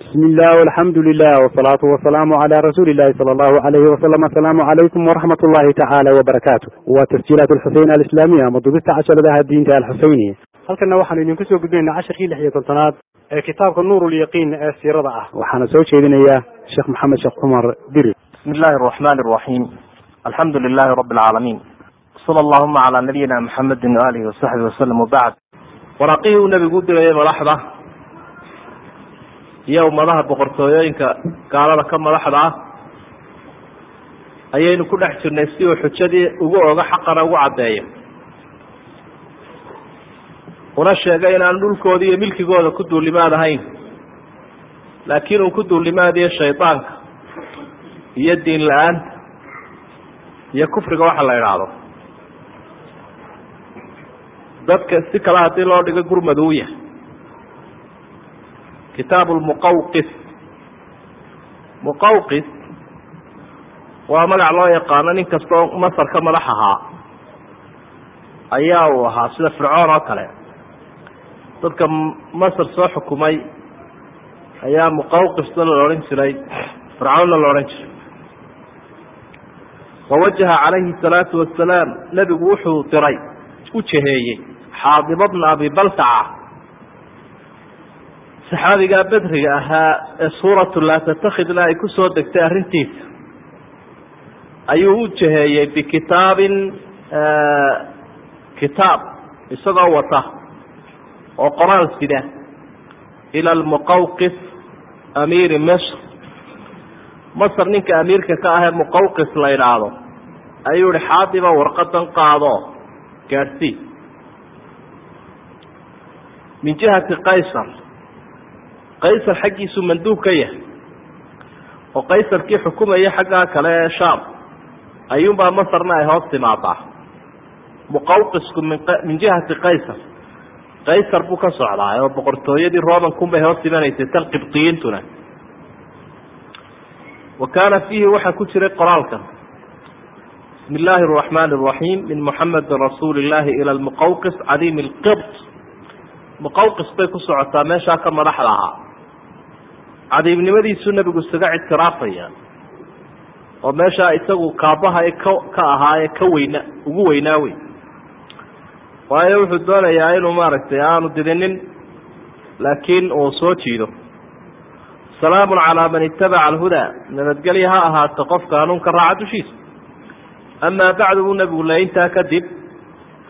bismi illah alxamdu lilah wsalaatu wasalaamu cala rasuuli illahi sala allahu alayhi wasalam asalaamu calaykum waraxmat ullahi tacaala wabarakaatu waa tasjiilaat alxuseyn alislaamiya ama dubista casharadaha diinta alxuseyniya halkana waxaanu idinku soo gudbinaynaa casharkii lix iyo toltanaad ee kitaabka nuur lyaqiin ee siirada ah. Waxaana soo jeedinayaa sheekh maxamed sheekh cumar diri. Bismi illahi araxmani araxiim alxamdu lilahi rabi alcaalamiin sala allahuma calaa nabiyina maxamedin waalihi wasaxbi wasalam wabacd waraaqihii uu nabigu u dirayay madaxda iyo ummadaha boqortooyooyinka gaalada ka madaxda ah ayaynu ku dhex jirnay si uu xujadii ugu oga xaqana ugu caddeeyo una sheegay inaan dhulkooda iyo milkigooda ku duulimaad ahayn laakiin uu ku duulimaadiyo shaydaanka iyo diin la'aanta iyo kufriga waxa la idhaahdo dadka si kale haddii loo dhigo gurmaduuya kitaab lmuqawqis muqawqis waa magac loo yaqaano nin kastoo masar ka madax ahaa. Ayaa uu ahaa sida fircoon oo kale. Dadka masar soo xukumay ayaa muqawqisna la odhan jiray fircoonna la odhan jiray. Wawajaha calayhi salaatu wasalaam nebigu wuxuu diray u jaheeyey xaadiba abi baltaca saxaabigaa bedriga ahaa ee suuratu laa tatakidna ay ku soo degtay arrintiisa ayuu u jaheeyey bikitaabin kitaab isagoo wata oo qoraal sida ila almuqawqis amiiri misr. Masr ninka amiirka ka ahee muqawqis la idhaahdo ayuu ihi xaadiba warqadan qaado gaadhsii min jihati qaysar qaysar xaggiisu manduub ka yahay oo qaysarkii xukumaya xaggaa kale ee shaam ayuunbaa masarna ay hoos timaadaa. Muqawqisku min jihati qaysar qaysar buu ka socdaa oo boqortooyadii romankunbay hoos imanaysay tan qibdiyiintuna wa kaana fiihi waxaa ku jiray qoraalkan. Bismi illaahi araxmani araxiim min muxamedin rasuuli illaahi ila lmuqawqis cadiimi lqibt muqawqis bay ku socotaa meeshaa ka madaxda ahaa cadiibnimadiisu nebigu isaga ictiraafaya oo meeshaa isagu kaabaha ka ka ahaa ee ka weyna ugu weynaa wey waayo wuxuu doonayaa inuu maaragtay aanu didinin laakiin uu soo jiido. Salaamun calaa man itabaca alhudaa nabadgelya ha ahaato qofka hanuunka raaca dushiisa. Amaa bacdu buu nebigu le intaa kadib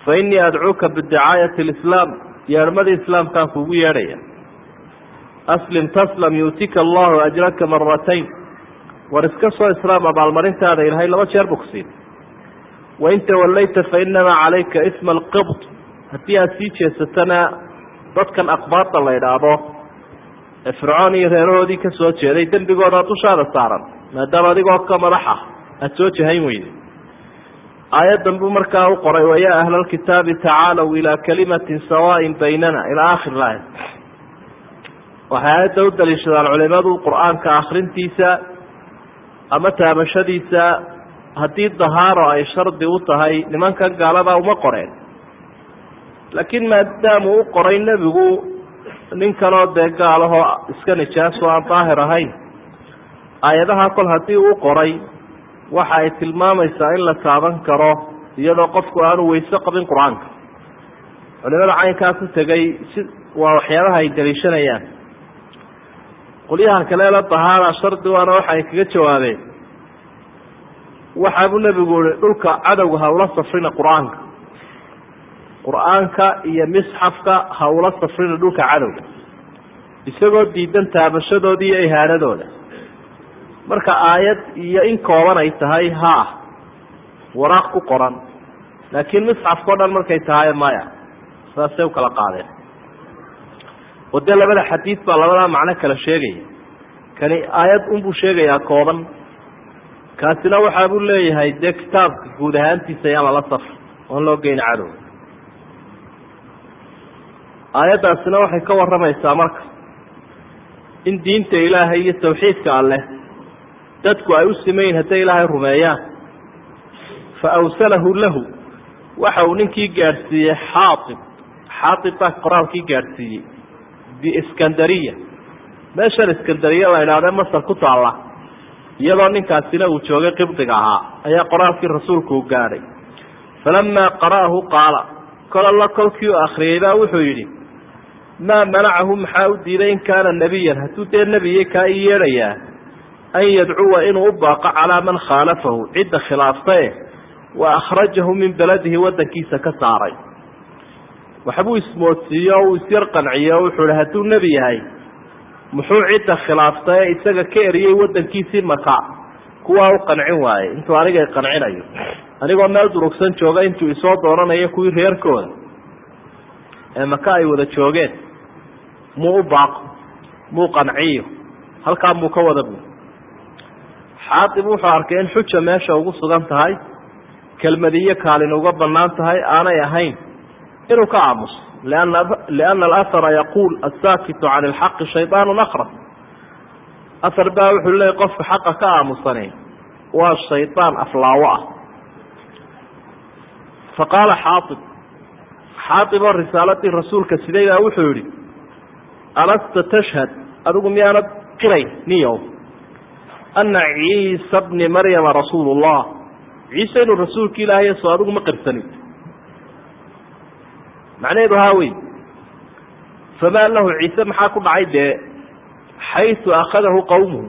fa innii adcuuka bidicaayati alislaam yeedhmadii islaamkaan kuugu yeedhaya aslim taslam yuutika allahu ajraka maratayn war iska soo islaam abaalmarintaada ilahay laba jeer buu ku siin. Wain tawallayta fa inamaa calayka isma alqibt haddii aada sii jeesatana dadkan aqbaadda la idhaahdo ee fircoon iyo reerahoodii ka soo jeeday dembigooda dushaada saaran maadaama adigoo ka madax ah aada soo jahayn weyday aayaddan buu markaa u qoray wayaa ahla alkitaabi tacaalow ilaa kalimatin sawaain baynana ilaa akhir laaya waxay aayadda u daliishadaan culimadu qur'aanka akrintiisa ama taabashadiisa haddii dahaaro ay shardi u tahay nimankan gaalada uma qoreen. Laakiin maadaamuu u qoray nebigu ninkanoo dee gaalahoo iska nijaaso aan daahir ahayn aayadaha kol haddii uu qoray waxa ay tilmaamaysaa in la taaban karo iyadoo qofku aanu weyse qabin qur'aanka. Culimada caynkaa ku tegay si waa waxyaabaha ay daliishanayaan qolyaha kale la dahaara shardi waana waxa ay kaga jawaabeen waxaabuu nebigu ihi dhulka cadowga ha ula safrina qur'aanka. Qur'aanka iyo misxafka ha ula safrina dhulka cadowga. Isagoo diidan taabashadooda iyo ihaanadooda. Marka aayad iyo in kooban ay tahay ha waraaq ku qoran. Laakiin misxafkao dhan markay tahay maya saasay u kala qaadeen oo dee labada xadiid baa labadaa macno kala sheegaya. Kani aayad unbuu sheegayaa kooban. Kaasina waxaa buu leeyahay dee kitaabka guud ahaantiisa ayaan lala safri oon loo geyni cadow. Aayaddaasina waxay ka warramaysaa marka in diinta ilaahay iyo tawxiidka alleh dadku ay u simayin hadday ilaahay rumeeyaan. Fa awsalahu lahu waxa uu ninkii gaadhsiiyey xaaib xaaib baa qoraalkii gaadhsiiyey biiskandariya meeshan iskandariye la idhaahde masar ku taalla iyadoo ninkaasina uu joogay qibdiga ahaa ayaa qoraalkii rasuulku u gaadhay falamaa qara'ahu qaala kol alla kolkii u akriyey baa wuxuu yidhi maa manacahu maxaa u diiday in kaana nebiyan hadduu dee nebiye kaa i yeedhayaa an yadcuwa inuu u baaqo calaa man khaalafahu cidda khilaaftae wa akhrajahu min beladihi waddankiisa ka saaray waxbuu ismoodsiiye oo uu isyar qanciye oo wuxuu ihi hadduu nebi yahay muxuu cidda khilaafta ee isaga ka eriyey waddankiisii maka kuwaa u qancin waaye? Intuu anigay qancinayo. Anigoo meel durugsan jooga intuu isoo doonanayo kuwii reerkooda. Ee maka ay wada joogeen. Muu u baaqo muu qanciyo halkaa muu ka wada bu xaatib wuxuu arkay in xuja meesha ugu sugan tahay kelmadiyo kaalin uga bannaan tahay aanay ahayn inuu ka aamuso. lianna alahara yaquul asaakitu can ilxaqi shaydaanu akras ahar baa wuxuu leeyay qofka xaqa ka aamusane waa shaydaan aflaawo ah fa qaala xaaib xaaib oo risaaladii rasuulka siday baa wuxuu yihi alasta tashhad adigu miyaanad qiray niyow ana ciisa bni maryama rasuulu ciise inuu rasuulka ilaahay soo adigu ma qirsanid macnaheedu haa wey famaa lahu ciise maxaa ku dhacay dee? Xaysu akhadahu qowmuhu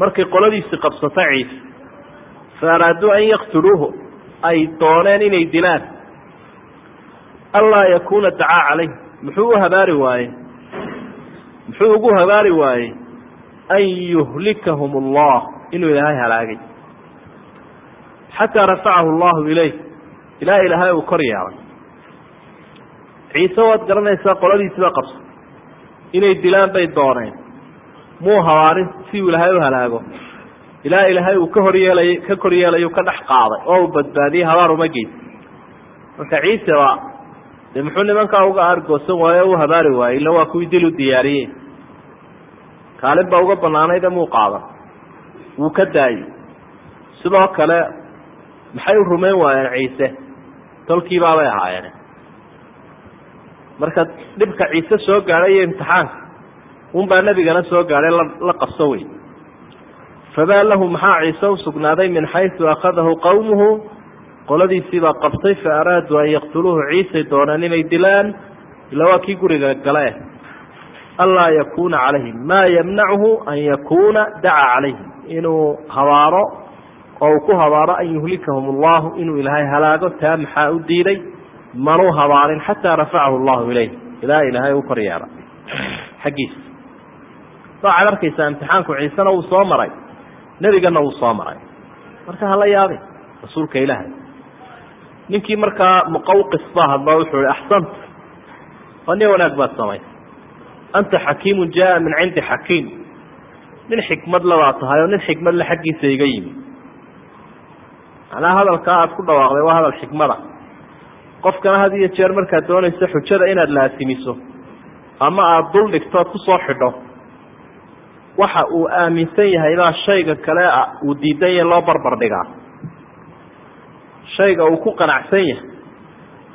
markay qoladiisii qabsata ciise. Fa araaduu an yaqtuluuhu ay dooneen inay dilaan. Anlaa yakuuna dacaa calayh. Muxuu u habaari waayey muxuu ugu habaari waayey an yuhlikahum allah. Inuu ilaahay halaagay. Xataa rafacahu allahu ilayh. Ilaa ilaahay uu kor yeelay ciise waad garanaysaa qoladiisiba qabsa inay dilaan bay dooneen. Muu habaarin si uu ilaahay u halaago. Ilaa ilaahay uu ka horyeelay ka kor yeelayu ka dhex qaaday oo uu badbaadiyey habaar uma geysa marka ciiseba dee muxuu nimankaa uga argoosan waaye o u habaari waayey illa waa kuwii dil u diyaariyey. Kaalin baa uga banaanayde muu qaadan. Wuu ka daayey. Sidoo kale maxay u rumayn waayeen ciise? Tolkiibaabay ahaayeen marka dhibka ciise soo gaadhay iyo imtixaanka unbaa nebigana soo gaadhay la qabso wey famaa lahu maxaa ciise u sugnaaday min xaysu akhadahu qowmuhu qoladiisiibaa qabtay fa araaduu an yaqtuluuhu ciisay doonaan inay dilaan ila waa kii guriga gale anlaa yakuuna calayhim maa yamnachu an yakuuna dacaa calayhim. Inuu habaaro oo uu ku habaaro an yuhlikahum allahu inuu ilaahay halaago taa maxaa u diiday manuu habaarin xataa rafacahu allahu ilayh. Ilaa ilaahay u kor yeela xaggiisa waxaad arkaysaa imtixaanku ciisena wuu soo maray. Nebigana wuu soo maray. Marka hala yaabin rasuulka ilaahay. Ninkii markaa muqawqis baa hadlo wuxuu ihi axsanta waa nin wanaag baad samaysay anta xakiimun jaa min cindi xakiim. Nin xikmad labaa tahay oo nin xikmad le xaggiisa iga yimi. Macnaha hadalkaa aad ku dhawaaqday waa hadal xikmada qofkana had iyo jeer markaad doonayso xujada inaad laasimiso ama aada dul dhigto oad ku soo xidho waxa uu aaminsan yahay baa shayga kale uu diidan yahay loo barbar dhigaa. Shayga uu ku qanacsan yahay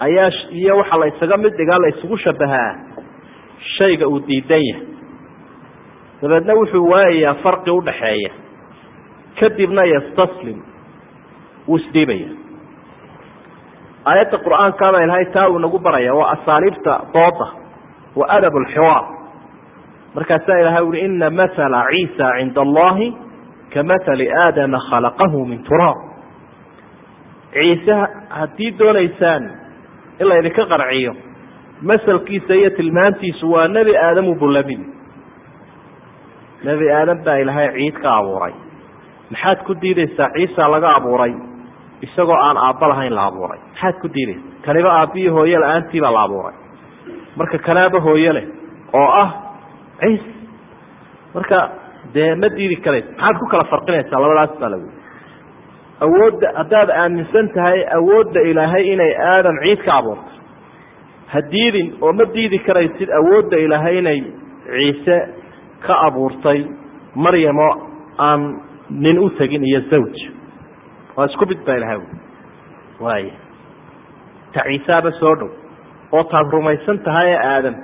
ayaa iyo waxa la isaga mid dhigaa la isugu shabahaa shayga uu diidan yahay. Dabeedna wuxuu waayayaa farqi udhaxeeya kadibna yastaslim wuu isdhiibaya aayadda qur'aankaabaa ilahay taa uu nagu baraya waa asaaliibta dooda wa adab alxiwaar markaasaa ilahay uhi ina mathala ciisa cinda allahi ka mathali aadama khalaqahu min turaab ciise haddii doonaysaan in laydinka qarciyo masalkiisa iyo tilmaantiisu waa nebi aadamu bulamid nebi aadam baa ilaahay ciid ka abuuray. Maxaad ku diideysaa ciisa laga abuuray isagoo aan aabba lahayn la abuuray maxaad ku diideysa kaniba aabbiyi hooye la'aantii baa la abuuray marka kanaaba hooye leh oo ah ciise marka dee ma diidi karaysa maxaad ku kala farqinaysaa labadaas baa lagu awoodda haddaad aaminsan tahay awoodda ilaahay inay aadam ciid ka abuurtay ha diidin oo ma diidi karaysid awoodda ilaahay inay ciise ka abuurtay maryamo aan nin u tegin iyo zawj waa isku mid baa ilahay waaya ta ciisaaba soo dhow. Oo taad rumaysan tahay ee aadam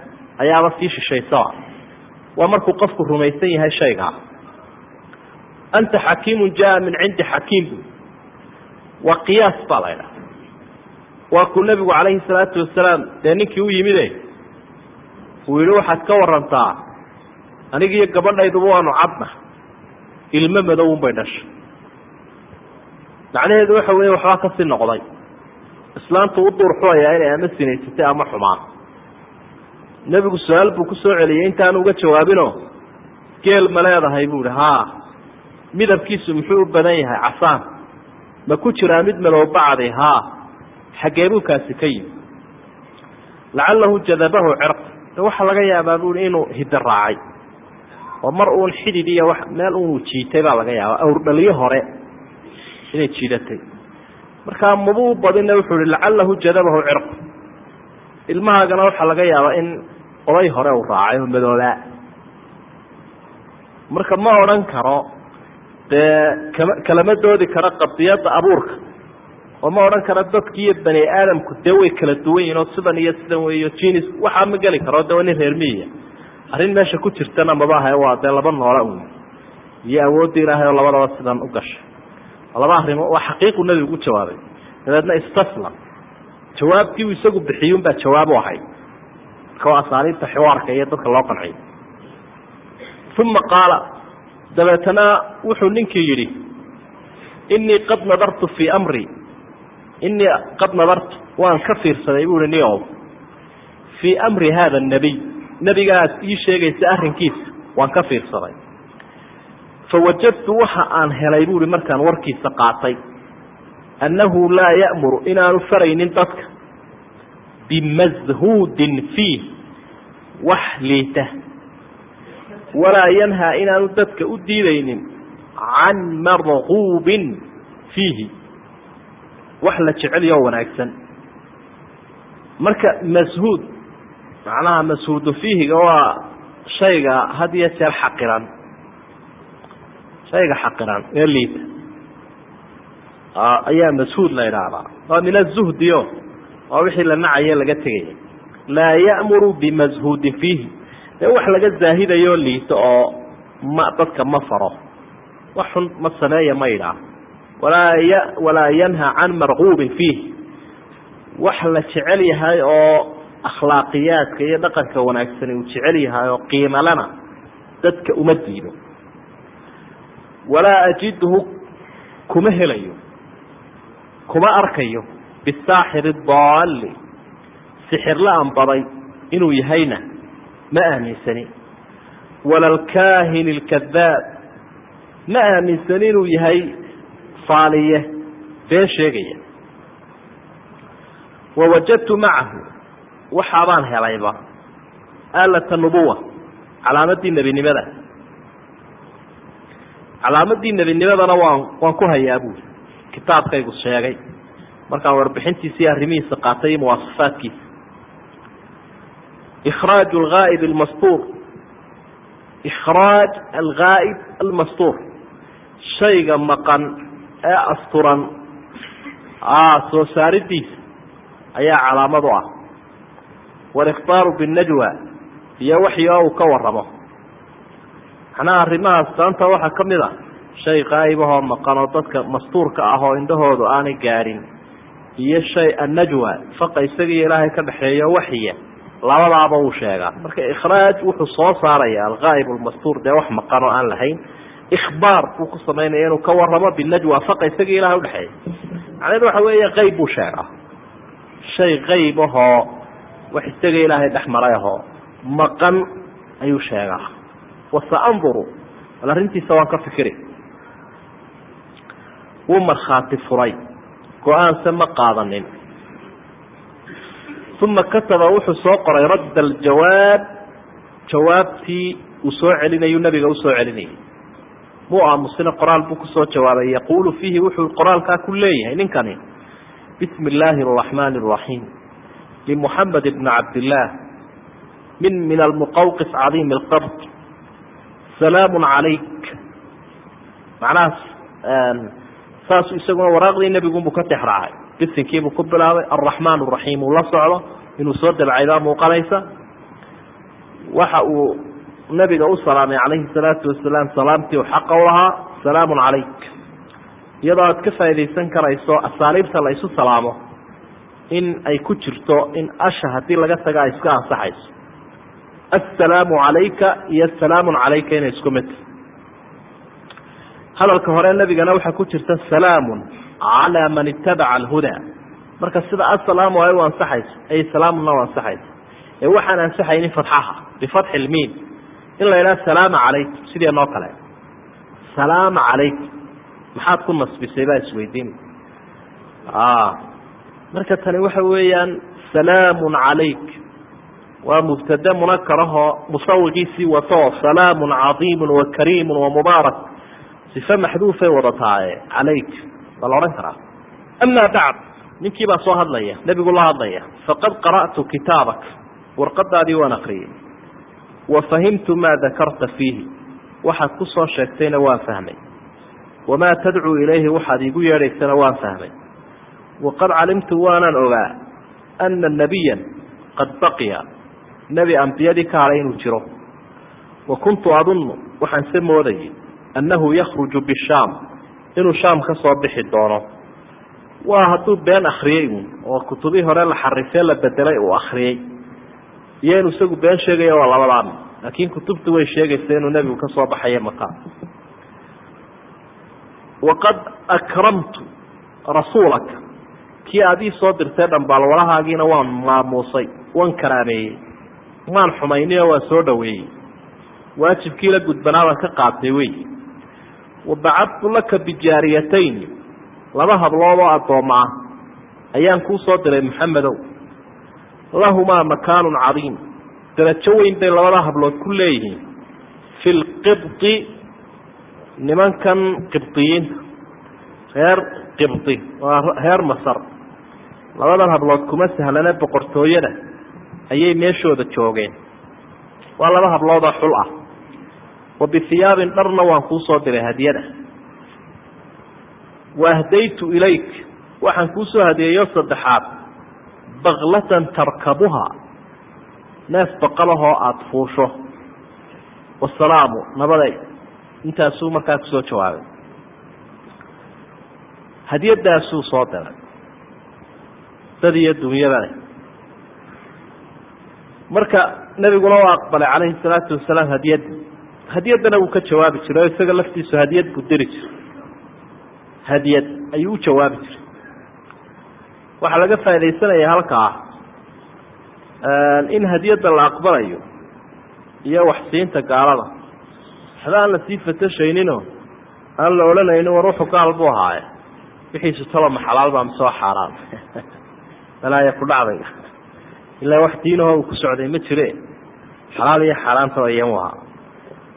ayaaba sii shishaysoa waa markuu qofku rumaysan yahay shaygaa anta xakiimun jaa min cindi xakiim bu waa qiyaas baa la ydhaha waa kuu nebigu calayhi salaatu wasalaam dee ninkii u yimide uu yihi waxaad ka warantaa anigiiyo gabadhayduba waanu cadna ilmo madowun bay dhashay macnaheedu waxa weeye waxbaa ka sii noqday. Islaantu u duurxuayaa inay ama sinaysatay ama xumaan. Nebigu su'aal buu ku soo celiyey intaanu uga jawaabino geel ma leedahay buu ihi haa midabkiisu muxuu u badan yahay casaan. Ma ku jiraa mid madowbacdi haa xaggee buu kaasi ka yimi lacalahu jadabahu cirq. Waxaa laga yaabaa buui inuu hidda raacay. Oo mar uun xidid iyo meel unu jiitay baa laga yaaba awrdhaliyo hore inay jiidatay. Markaa maba u badina wuxuu ihi lacalahu jadabahu cirq. Ilmahaagana waxaa laga yaabaa in oday hore uu raacay oo madoobaa marka ma odhan karo dee kama kalama doodi karo qadiyadda abuurka oo ma odhan karo dadki iyo bani aadamku dee way kala duwan yihiin oo sidan iyo sidan weyo jinis waxaa ma geli karo de waa nin reer miyiya arrin meesha ku jirtana maba ahay waa dee laba noola un iyo awoodda ilaahay oo labadaba sidan u gashay laba arrimo waa xaqiiqu nebigu u jawaabay dabeedna istaslam jawaabtii uu isagu bixiyun baa jawaab u ahayd marka asaaliibta xiwaarka iyo dadka loo qanciyo uma qaala dabeetana wuxuu ninkii yidhi inii qad nadartu fii amri inii qad nadartu waan ka fiirsaday buuhi nio fii amri haada nabiy nebigaas ii sheegaysa arrinkiisa waan ka fiirsaday fawajadtu waxa aan helay buuhi markaan warkiisa qaatay annahu laa ya'muru inaanu faraynin dadka bimashuudin fiih wax liita walaa yanhaa inaanu dadka u diidaynin can marguubin fiihi wax la jecelyo wanaagsan. Marka mashuud macnaha mashuudu fiihiga waa shayga had iyo jeer xaqiran shayga xaqiran ee liita ayaa mashuud la idhaahdaa waa min azuhdio waa wixii la nacaye laga tegaya laa ya'muru bimashuudin fiihi. Dee wax laga zaahidayo liito oo ma dadka ma faro. Wax xun ma sameeya ma idhaah walaa y walaa yanha can marguubin fiih wax la jecel yahay oo akhlaaqiyaadka iyo dhaqanka wanaagsani uu jecel yahay oo qiimalana dadka uma diido walaa ajidhu kuma helayo kuma arkayo bisaaxiri daalli sixirla anbaday inuu yahayna ma aaminsani. Wala alkaahin alkadaab ma aaminsani inuu yahay faaliye been sheegaya. Wawajadtu macahu waxaabaan helayba aalata nubuwa calaamadii nebinimada calaamadii nebinimadana waan waan ku hayaa buuri kitaabkaygu sheegay. Markaan warbixintiisii arrimihiisa qaatay iyo muwaasafaadkiisa ikhraaj alghaa'ib almastuur. Ikhraaj alghaa'ib almastuur. Shayga maqan ee asturan soo saaridiisa ayaa calaamad u ah walikhtaaru binnajwa iyo waxii oo uu ka waramo macnaha arrimahaas taanta waxaa ka mid a shay qaa'ibahoo maqan oo dadka mastuurka ah oo indhahoodu aanay gaadhin iyo shay annajwa faqa isagiiyo ilaahay ka dhexeeyo waxya labadaaba uu sheegaa. Marka ikhraaj wuxuu soo saaraya alghaa'ib almastuur dee wax maqan oo aan lahayn. Ikhbaar buu ku samaynaya inuu ka waramo binajwa faqa isagii ilahay udhexeeya macnaheedu waxa weeye qeyb buu sheegaa. Shay qeyb ahoo wax isaga ilaahay dhex maray ahoo maqan ayuu sheegaa wasaanduru bal arrintiisa waan ka fikiri. Wuu markhaati furay. Go'aanse ma qaadanin. Uma kataba wuxuu soo qoray radda aljawaab jawaabtii uu soo celinayu nabiga u soo celinayay muu aamusina qoraal buu ku soo jawaabay. Yaquulu fiihi wuxuu qoraalkaa ku leeyahay ninkani bismi illaahi araxmaani araxiim limuxamed bni cabdillaah min min almuqawqis cadiimi alqabd salaamu calayk. Macnahaas saasuu isaguna waraaqdii nebigunbuu ka texraacay bisinkiibuu ku bilaabay alraxmaan araxiim uu la socdo inuu soo dabcay baa muuqanaysa. Waxa uu nabiga u salaamay calayhi salaatu wasalaam salaamtii u xaqa u lahaa salaamun calayk. Iyadoo aad ka faaidaysan karayso asaaliibta la salaamo in ay ku jirto in asha haddii laga taga ay iska ansaxayso assalaamu calayka iyo salaamun calayka inay isku mid hadalka hore nebigana waxaa ku jirta salaamun calaa man itabaca alhudaa marka sida assalaamu ay u ansaxayso ay salaamuna u ansaxayso ee waxaan ansaxaynin fatxaha bifatxi lmiin in la yidhaha salaama calaykum sideenoo kale. Salaama calaykum maxaad ku nasbisay baa isweydiin. Marka tani waxa weeyaan salaamun calayk waa mubtade munakarahoo musawiqiisii wato salaamun cadiimun wa kariimun wa mubaarak. Sife maxduufay wadataaye calayk waa la odhan karaa. Amaa bacd ninkii baa soo hadlaya nebigu la hadlaya faqad qara'tu kitaabak. Warqadaadii waan akriyey wa fahimtu maa dakarta fiihi. Waxaad ku sheegtayna waan fahmay. Wamaa tadcuu ilayhi waxaad iigu yeedhaysana waan fahmay. Waqad calimtu waanan ogaa ana nebiyan qad baqiya nebi ambiyadii ka hadhay inuu jiro. Wa kuntu adunnu waxaan se moodayay annahu yakhruju bishaam inuu shaam ka soo bixi doono. Waa hadduu been akriyey uun oo kutubii hore la xarifee la bedelay uu akriyey iyo inuu isagu been sheegaya waa labadaami laakiin kutubtu way sheegaysa inuu nebigu ka soo baxayo waqad akramtu rasuulaka. Kii aad ii soo dirtay dhambaalwalahaagiina waan maamuusay waan karaameeyey maan xumayniyo waan soo dhaweeyey. Waajibkii la gudbanaa baan ka qaatay wey. Wabacadtu laka bijaariyatayn laba hablood oo addoomma ah ayaan kuu soo diray maxamedow. Lahumaa makaanun cadiim. Darajo weyn bay labada hablood ku leeyihiin. Fi lqibdi nimankan qibdiyiinta reer qibdi waa reer masar. Labadan hablood kuma sahlane boqortooyada ayay meeshooda joogeen. Waa laba habloodoo xul ah. Wa bihiyaabin dharna waan kuu soo diray hadiyada wa ahdaytu ilayk waxaan kuu soo saddexaad. Baklatan tarkabuha neef baqalahoo aada fuusho. Wasalaamu nabaday. Intaasuu markaa ku soo jawaabay. Hadiyadaasuu soo diray dad iyo dunyaba leh marka nebiguna waa aqbalay calayhi salaatu wasalaam hadiyadda hadiyaddana wuu ka jawaabi jiray oo isaga laftiisu hadiyad buu diri jiray. Hadiyad ayuu u jawaabi jiray. Waxaa laga faaidaysanaya halkaa in hadiyadda la aqbalayo iyo waxsiinta gaalada. Waxba aan la sii fatashayninoo aan la odhanaynin war wuxuu gaal buu ahaaye. Wixiisu taloma xalaalbaa mise waa xaaraan balaaya ku dhacday ilaa wax diinaho uu ku socday ma jire. Xalaal iyo xaaraantaba iyan u ahaa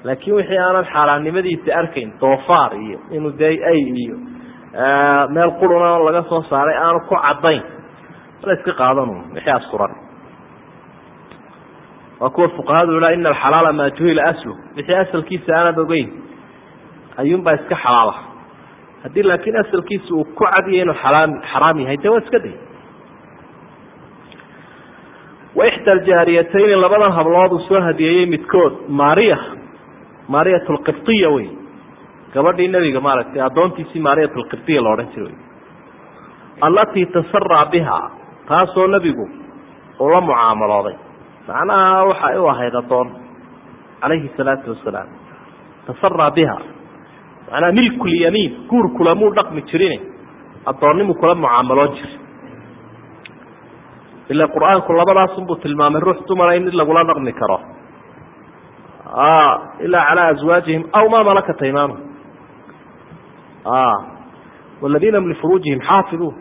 laakiin wixii aanan xaaraannimadiisa arkayn doofaar iyo inuu dee ay iyo meel quruna laga soo saaray aanu ku caddayn la iska qaadan wixii askuran waa kuwa fuqahadu ilaa ina alxalaala maa juhila aslu. Wixii asalkiisa aanad ogeyn ayuunbaa iska xalaala. Haddii laakiin asalkiisa uu ku cadiya inuu xaraam yahay dee waa iska day waxda aljaariyatayni labadan hablood uu soo hadiyeeyey midkood maariya maariyat lqibtiya wey gabadhii nebiga maaragtay addoontiisii maariyat lqibtiya la odhan jiray. Allatii tasaraa biha taasoo nebigu uu la mucaamalooday macnaha waxay u ahayd addoon calayhi salaatu wasalaam. Tasaraa biha macnaha milkulyamiin guur kulamuu dhaqmi jirin addoonnimu kula mucaamaloon jiri ila qur'aanku labadaasunbuu tilmaamay ruux dumara in lagula dhaqmi karo ilaa calaa azwaajihim aw maa malakat aymaanhum waladiina hum lifuruujihim xaafiduun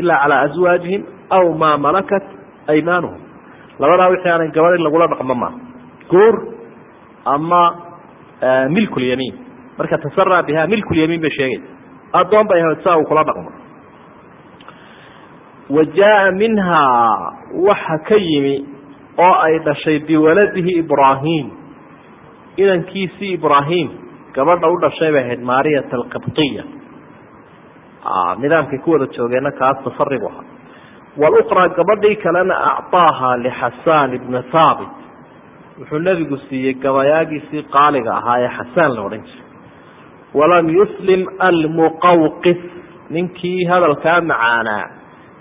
ilaa calaa azwaajihim aw maa malakat aymaanuhum labadaa wixii aanan gabadh in lagula dhaqmo maa guur ama milkulyamiin marka tasaraa biha milkulyamiin bay sheegaysa addoon bay saa uu kula dhaqmo wa jaa minhaa waxa ka yimi oo ay dhashay biwaladihi ibraahim inankiisii ibraahim gabadha u dhashay bay ahayd maariyat alqibtiya nidaamkay ku wada joogeenna kaas tasaribu ahaa waluqraa gabadhii kalena acطaaha lixasaan ibna haabit wuxuu nebigu siiyey gabayaagiisii qaaliga ahaa ee xasaan la odhan jiray. Walam yuslim almuqawqis ninkii hadalkaa macaanaa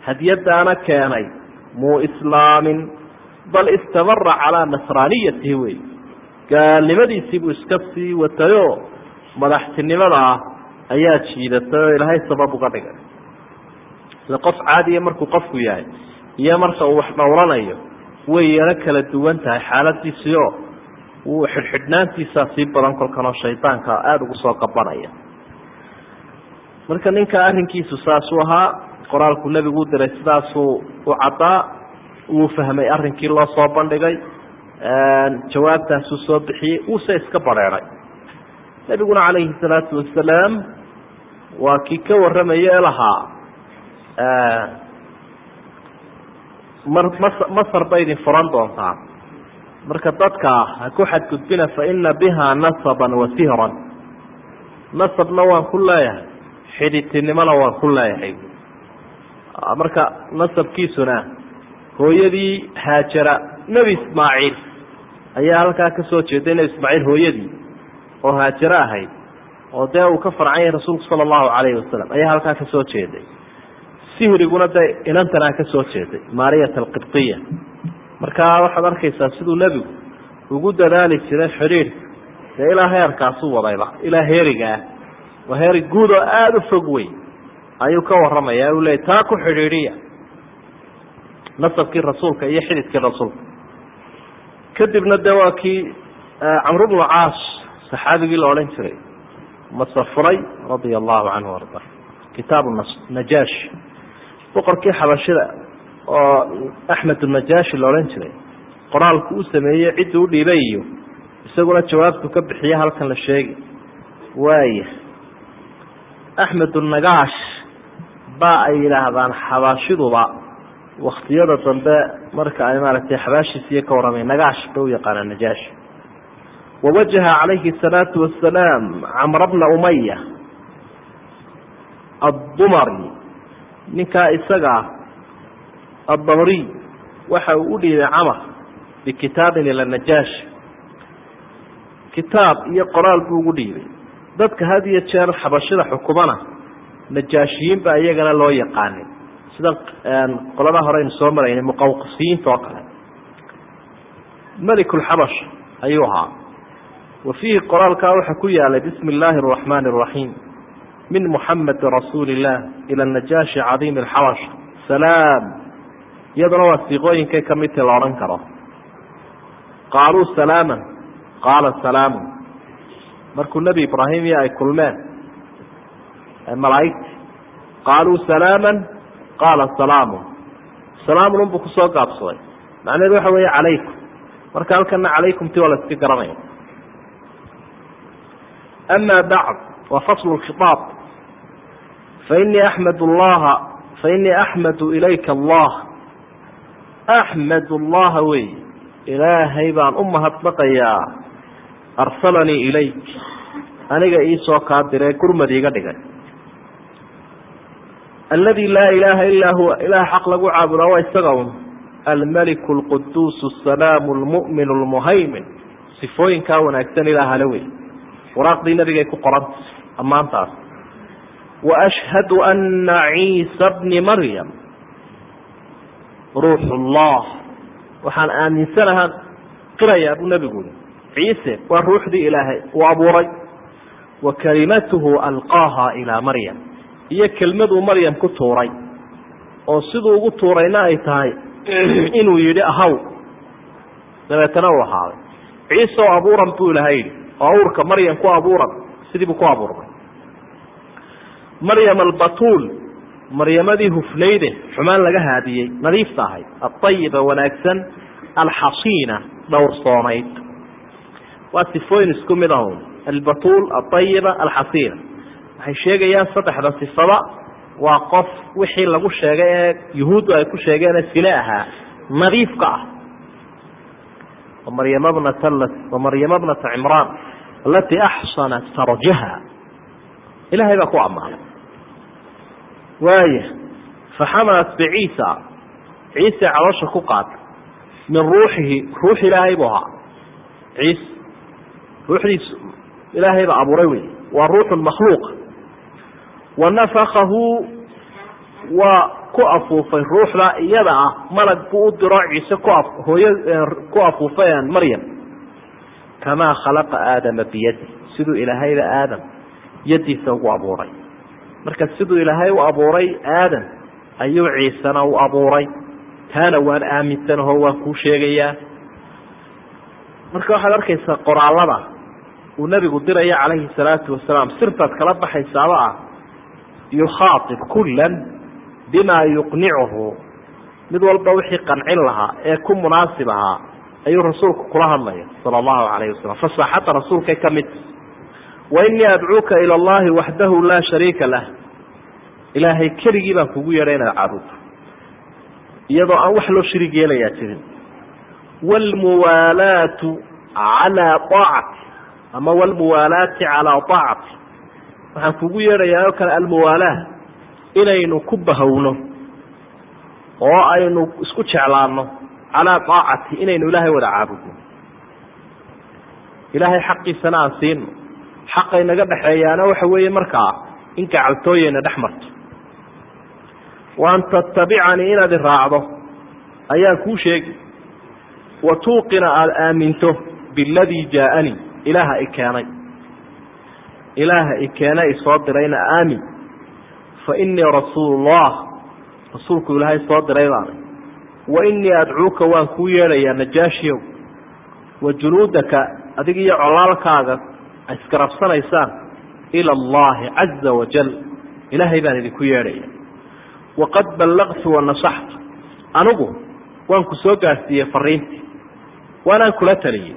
hadiyadaana keenay muu islaamin bal istamara calaa nasraaniyatihi wey gaalnimadiisii buu iska sii watayoo madaxtinimada ah ayaa jiidatay oo ilaahay sabab uga dhigay. Sida qof caadiya markuu qofku yahay iyo marka uu wax dhowranayo way yaro kala duwan tahay xaaladiisii oo wuu xidhxidhnaantiisaa sii badan kolkanoo shaydaanka aada ugu soo qabanaya. Marka ninka arrinkiisu saasuu ahaa qoraalku nebigu u diray sidaasuu u caddaa wuu fahmay arrinkii loo soo bandhigay jawaabtaasuu soo bixiyey wuuse iska bareeray. Nebiguna calayhi salaatu wasalaam waa kii ka warramaya ee lahaa mar mas masar bay idin furan doontaa. Marka dadka ha ku xadgudbina fa ina bihaa nasaban wa sihran. Nasabna waan ku leeyahay xidhitinimona waan ku leeyahay marka nasabkiisuna hooyadii haajara nebi ismaaciil. Ayaa halkaa ka soo jeeday nebi ismaaciil hooyadii oo haajaro ahayd oo dee uu ka farcan yahay rasuulku sala allahu calayhi wasalam ayaa halkaa ka soo jeeday. Sihriguna dee inantanaa ka soo jeeday maariyat alqibdiya markaa waxaad arkaysaa siduu nebigu ugu dadaali jiray xidhiidhka dee ilaa heerkaasuu wadayba. Ilaa heerigaah waa heeri guud oo aada u fog wey ayuu ka warramaya uu leeyay taa ku xidhiidhiya. Nasabkii rasuulka iyo xididkii rasuulka. Kadibna dee waa kii camru bnu caas saxaabigii la odhan jiray masafuray radia allahu canhu arda. Kitaabu najaash boqorkii xabashida oo axmed najaashi la odhan jiray qoraalku u sameeyey cidduu udhiibay iyo isaguna jawaabtu ka bixiya halkan la sheegi. Waaya axmed nagaash baa ay yidhaahdaan xabaashiduba waktiyada dambe marka ay maaragtay xabaashiisiiyo ka warramay nagaash ba u yaqaanaa najaash. Wawajaha calayhi الsalaatu wasalaam camra bna umaya addumari. Ninkaa isaga ah addamriy waxa uu u dhiibay camar bikitaabin ila najaash. Kitaab iyo qoraal buu ugu dhiibay. Dadka had iyo jeer xabashida xukumana najaashiyiin baa iyagana loo yaqaanin sida qolada hore aynu soo maraynay muqawqisiyiinta oo kale. Melikulxabash ayuu ahaa. Wa fiihi qoraalkaa waxaa ku yaalay bismi illaahi araxmaani araxiim min muxamedi rasuuli illah ila najaashi cadiimi alxabash. Salaam. Iyaduna waa siiqooyinkay ka midtii la odhan karo. Qaaluu salaaman. Qaala salaamun. Markuu nebi ibraahim iyo ay kulmeen malaa'igti qaaluu salaaman qaala salaamun salaamun unbuu ku soo gaabsaday. Macnaheedu waxa weeye calaykum marka halkana calaykum ti waa la iska garanaya ama bacd waa faslu lkhitaab fainii axmed llaha fainii axmedu ilayka allah. Axmed allaha wey ilaahay baan u mahadnaqayaa. Arsalanii ilayk. Aniga iisoo kaa diree gurmad iiga dhigay aladi laa ilaaha ilaa huwa ilaah xaq lagu caabudaa waa isaga un. Almeliku alquduus asalaamu lmu'min lmuhaymin sifooyinkaa wanaagsan ilaahale wey waraaqdii nabigay ku qoranta ammaantaas. Wa ashhadu ana ciisa bni maryam ruux ullah waxaan aaminsanahaa qirayaa buu nebigu ui ciise waa ruuxdii ilaahay uu abuuray. Wa kalimatuhu alqaaha ilaa maryam iyo kelmaduu maryam ku tuuray oo siduu ugu tuurayna ay tahay inuu yidhi ahaw dabeetana uu ahaaday. Ciise oo abuuran buu ilahay yidhi oo awrka maryam ku abuuran sidiibuu ku abuurmay maryam albatuul maryamadii hufnayde xumaan laga haadiyey nadiifta ahayd aayiba wanaagsan alxasiina dhowrsoonayd waa sifooyin isku mid ahun. Albatuul aayiba alxasiina waxay sheegayaan saddexda sifada waa qof wixii lagu sheegay ee yuhuuddu ay ku sheegeenee sile ahaa nadiifka ah. Maryama bnata cimraan alatii axsanat farjaha. Ilahay baa ku ammaanay. Waaya faxamalat biciisa ciise caloosha ku qaatay min ruuxihi ruux ilaahay buu ahaa. Ciise ruuxdiisu ilaahay baa abuuray wey waa ruuxun makhluuqa wa nafakahu waa ku afuufay ruuxda iyada ah malag buu u diro ciise ku a hooyo ku afuufay maryam. Kamaa khalaqa aadama biyadi siduu ilaahayba aadam yadiisa ugu abuuray. Marka siduu ilaahay u abuuray aadam ayuu ciisena u abuuray. Taana waan aaminsanaho waan kuu sheegayaa. Marka waxaad arkaysaa qoraalada uu nabigu diraya calayhi salaatu wasalaam sirtaad kala baxaysaaba ah yukhaaib kullan bima yuqnicuhu. Mid walba wixii qancin lahaa ee ku munaasib ahaa ayuu rasuulku kula hadlaya sala allahu calayhi wasalam fasaaxadda rasuulkay ka mid. Wa inii adcuuka ila allahi waxdahu laa shariika lah. Ilaahay keligii baan kugu yeedhay inaad iyadoo aan wax loo shariig yeelayaa jirin wlmuwaalaatu calaa aacati ama wlmuwaalaati calaa aacati waxaan kugu yeedhayaa oo kale almuwaalaa inaynu ku bahowno oo aynu isku jeclaano calaa aacati inaynu ilaahay wada caabudno. Ilaahay xaqiisana aan siino xaqay naga dhexeeyaana waxa weeye markaa in gacaltooyeyna dhex marto. Wa an tatabicanii inaad iraacdo ayaan kuu sheegi wa tuuqina aada aaminto biladii jaaanii ilaaha i keenay ilaaha i keena isoo dirayna aamin. Fa inii rasuulullah rasuulku ilaahay soo diray baana wa inii adcuuka waan kuu yeedhayaa najaashiyow wa junuudaka adig iyo colaalkaaga iskarabsanaysaan ila allahi caza wajal ilaahay baan idinku yeedhaya waqad ballaqtu wanasaxtu anigu waan ku soo gaadhsiiyey fariintii waanaan kula taliyey.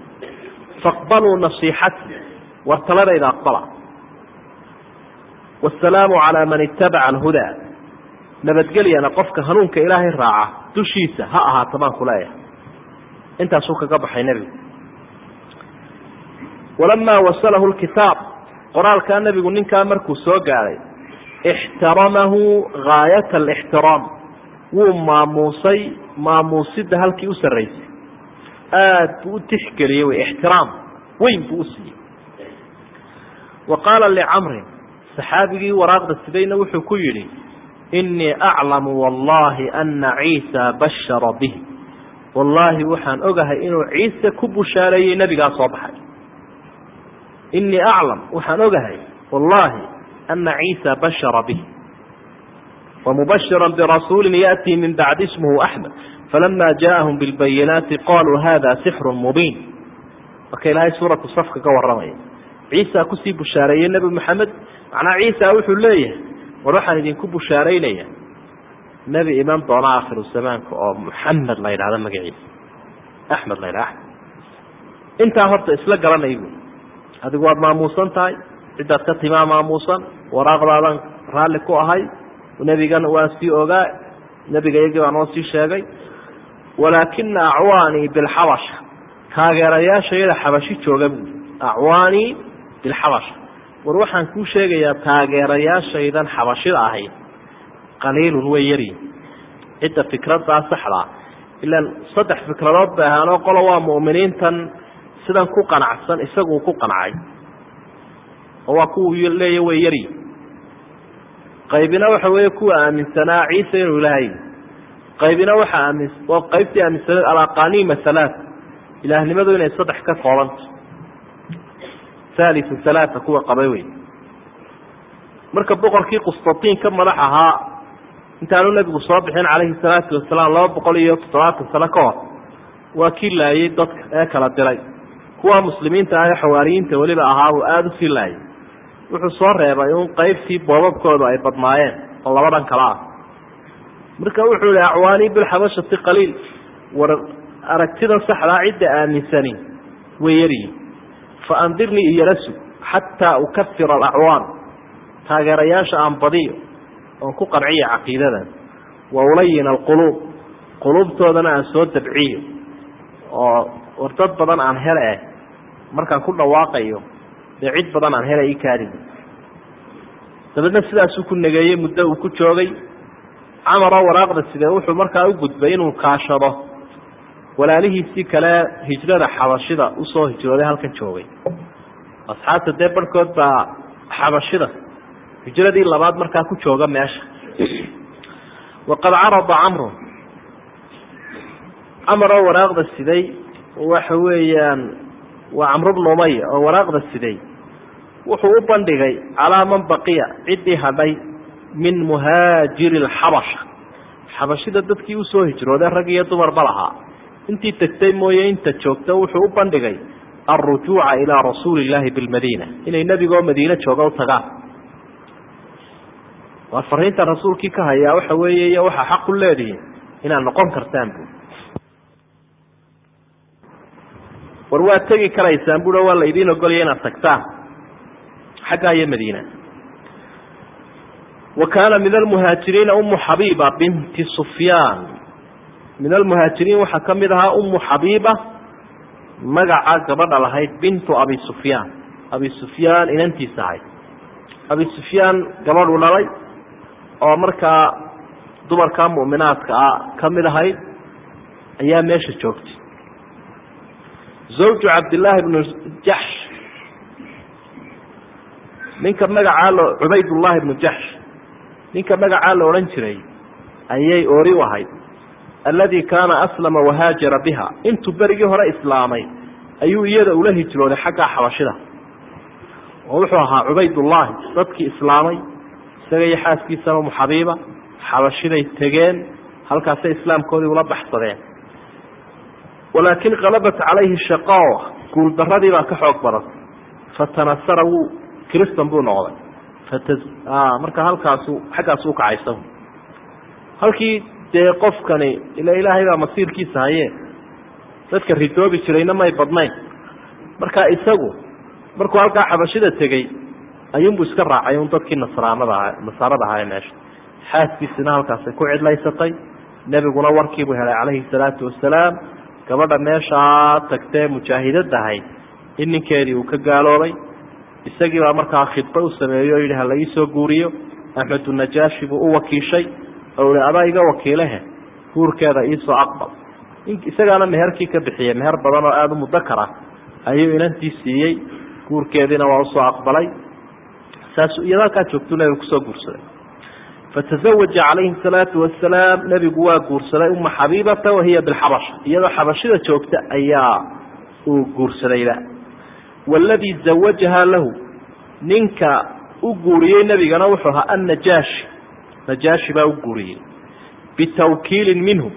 Faqbaluu nasiixatii war taladayda aqbala wasalaamu calaa man itabaca alhudaa nabadgelyana qofka hanuunka ilaahay raaca dushiisa ha ahaato baan ku leeyahay. Intaasuu kaga baxay nebigu. Walamaa wasalahu lkitaab qoraalkaa nebigu ninkaa markuu soo gaadhay ixtaramahu gaayata alixtiraam. Wuu maamuusay maamuusidda halkii u sarraysay. Aada buu u tixgeliyey ixtiraam weyn buu u siiyey. Wa qaala licamrin saxaabigii waraaqda sidayna wuxuu ku yidhi inii aclamu wallahi ana ciisa bashara bihi wallaahi waxaan ogahay inuu ciise ku bushaareeyey nebigaa soo baxay inii aclam waxaan ogahay wallahi ana ciisa bashara bihi wamubashira birasuuli yaأtii min bacdi ismhu axmed falama jaaءahum biاlbayinaati qaluu hada sixru mubiin marka ilaahay suuratu safka ka waramaya ciisa kusii bushaareeyey nebi maxamed macnaa ciisa wuxuu leeyahay war waxaan idinku bushaaraynaya nebi iman doona akhiru zamaanka oo muxamed la yidhahdo magaciisa. Axmed la yidhahdo axmed intaa horta isla garanay bu adigu waad maamuusan tahay ciddaad ka timaa maamuusan waraaqdaadan raalli ku ahay nebigan waan sii ogaa nebiga iyagii baa noo sii sheegay walaakina acwaanii bilxabasha. Taageerayaashayada xabashi jooga buui acwaanii bilxabasha war waxaan kuu sheegayaa taageerayaashaydan xabashida ahayd. Qaliilun way yaryihin cidda fikradaa saxdaa ilaan saddex fikradood bay ahaanoo qolo waa mu'miniintan sidan ku qanacsan isaguu ku qancay oo waa kuwu leeya way yaryihin qaybina waxa weeye kuwa aaminsanaa ciise inuu ilaahay. Qaybina waxa aamin waa qaybtii aaminsaneed alaqaniima halaat ilaahnimadu inay saddex ka koobanta haliu halaata kuwa qabay wey marka boqorkii qustatiin ka madax ahaa intaanu nebigu soo bixin calayhi salaatu wasalaam laba boqol iyo toddobaatan sano ka hor waa kii laayey dadka ee kala diray kuwa muslimiinta ah ee xawaariyiinta weliba ahaa uu aada u sii laayay wuxuu soo reebay un qaybtii boobabkoodu ay badnaayeen oo labadan kale ah marka wuxuu ihi acwaanii bilxabashati qaliil war aragtida saxdaa cidda aaminsani way yaryihin fa andirnii iyolasu xataa ukafira alacwaan taageerayaasha aan badiyo oon ku qanciyo caqiidadan wa ulayina alquluub quluubtoodana aan soo dabciyo oo war dad badan aan hele eh markaan ku dhawaaqayo dee cid badan aan hele ii kaadin dabeedna sidaasuu ku negeeyey muddo uu ku joogay camaroo waraaqda sidee wuxuu markaa u gudbay inuu kaashado walaalihiisii kale hijrada xabashida u soo hijrooday halkan joogay. Asxaabta dee barhkood baa xabashida hijradii labaad markaa ku jooga meesha. Waqad carada camru camar oo waraaqda siday waxa weeyaan waa camru bnu umaya oo waraaqda siday. Wuxuu u bandhigay calaa man baqiya ciddii hadhay min muhaajiri lxabasha xabashida dadkii u soo hijrooday rag iyo dumarba lahaa intii tegtay mooye inta joogta wuxuu u bandhigay alrujuuca ilaa rasuuli illaahi bilmadiina. Inay nebigoo madiine jooga u tagaan. Waa fariinta rasuulkii ka hayaa waxa weeye iyo waxaa xaq u leedihiin inaad noqon kartaan bu war waad tegi karaysaan bui waa laydiin ogolaya inaad tagtaan xaggaa iyo madiina. Wa kaana min almuhaajiriina umu xabiiba binti sufyaan min almuhaajiriin waxaa ka mid ahaa umu xabiiba magaca gabadha lahayd bintu abi sufyaan abi sufyaan inantiisa ahayd. Abi sufyaan gabadhu dhalay oo markaa dumarka mu'minaadka ah ka mid ahayd ayaa meesha joogtay. Zawju cabdillaahi bnu jaxsh ninka magacaa lo cubaydullaahi bnu jaxsh ninka magacaa la odhan jiray ayay oori ahayd alladii kaana aslama wahaajara biha. Intuu berigii hore islaamay ayuu iyada ula hijrooday xaggaa xabashida. Oo wuxuu ahaa cubaydullaahi dadkii islaamay isaga iyo xaaskiisaba muxabiiba xabashiday tegeen halkaasay islaamkoodii ula baxsadeen. Walaakin qalabat calayhi shaqaawa guuldaradii baa ka xoog badan. Fatanasara wuu cristan buu noqday. Marka halkaasu xaggaasu ukacaysa halkii dee qofkani ila ilaahay baa masiirkiisa haye dadka ridoobi jirayna may badnayn. Marka isagu markuu halkaa xabashida tegey ayuunbu iska raacay un dadkii nasraanada nasaarada ahaa ee meesha. Xaaskiisina halkaasay ku cidlaysatay. Nebiguna warkiibuu helay calayhi salaatu wasalaam. Gabadha meeshaa tagtee mujaahidada ahayd. In ninkeedii uu ka gaaloobay. Isagii baa markaa khidba u sameeyo o yidhi hala iisoo guuriyo. Axmedu najaashi buu u wakiishay ihi adaa iga wakiilehe guurkeeda iisoo aqbal. Isagaana meherkii ka bixiyey meher badan oo aada u mudakar ah ayuu inantii siiyey guurkeediina waa u soo aqbalay. Saas iyado halkaa joogtuu nebigu ku soo guursaday. Fatazawaja calayhi salaatu wasalaam nebigu waa guursaday uma xabiibata wahiya bilxabasha iyadoo xabashida joogta ayaa uu guursadayba waladii zawajahaa lahu ninka u guuriyey nebigana wuxuu ahaa annajaashi najaashi baa u guuriyey bitawkiilin minhu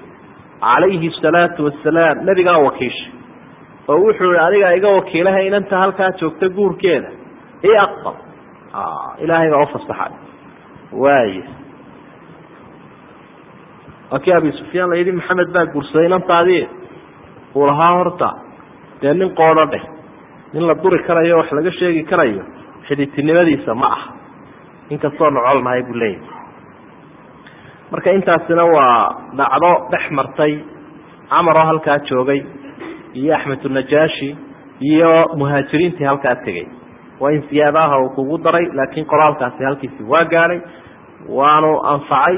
calayhi salaatu wasalaam nebigaa wakiishay. Oo wuxuu ihi adigaa iga wakiilaha inanta halkaa joogta guurkeeda. I aqbal. Ilaahay baa ufasaxay waay waa kii abi sufyaan la yidhi maxamed baa guursaday inantaadii uu lahaa horta dee nin qoodho dheh. Nin la duri karayo wax laga sheegi karayo. Xiditinimadiisa ma aha. Inkastoo nocol nahay buu leeyahy marka intaasina waa dhacdo dhex martay. Camar oo halkaa joogay iyo axmedunajaashi iyo muhaajiriintii halkaa tegey waa in siyaadaha uu kugu daray laakiin qoraalkaasi halkiisi waa gaadhay waanu anfacay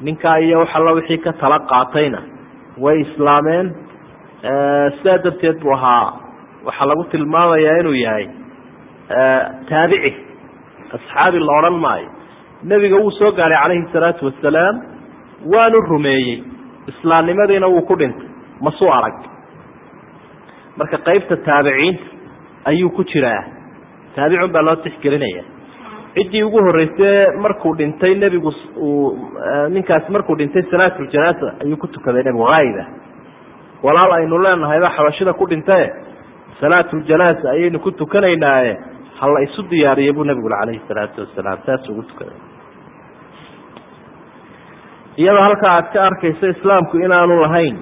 ninkaa iyo wax alla wixii ka tala qaatayna way islaameen. Sidaa darteed buu ahaa waxaa lagu tilmaamayaa inuu yahay taabici asxaabi la odhan maayo nebiga wuu soo gaadhay calayhi salaatu wasalaam waanu rumeeyey. Islaamnimadiina wuu ku dhintay. Masuu arag. Marka qaybta taabiciinta ayuu ku jiraa. Taabicun baa loo tixgelinaya. Ciddii ugu horreysay markuu dhintay nebigu uu ninkaasi markuu dhintay salaatuljanaasa ayuu ku tukaday nebigu haayda walaal aynu leenahayba xabashida ku dhintae salaatuljanaasa ayaynu ku tukanaynaaye hala isu diyaariya buu nebigu calayhi salaatu wasalaam. Saas ugu tukaday iyadoo halkaa aad ka arkayso islaamku inaanu lahayn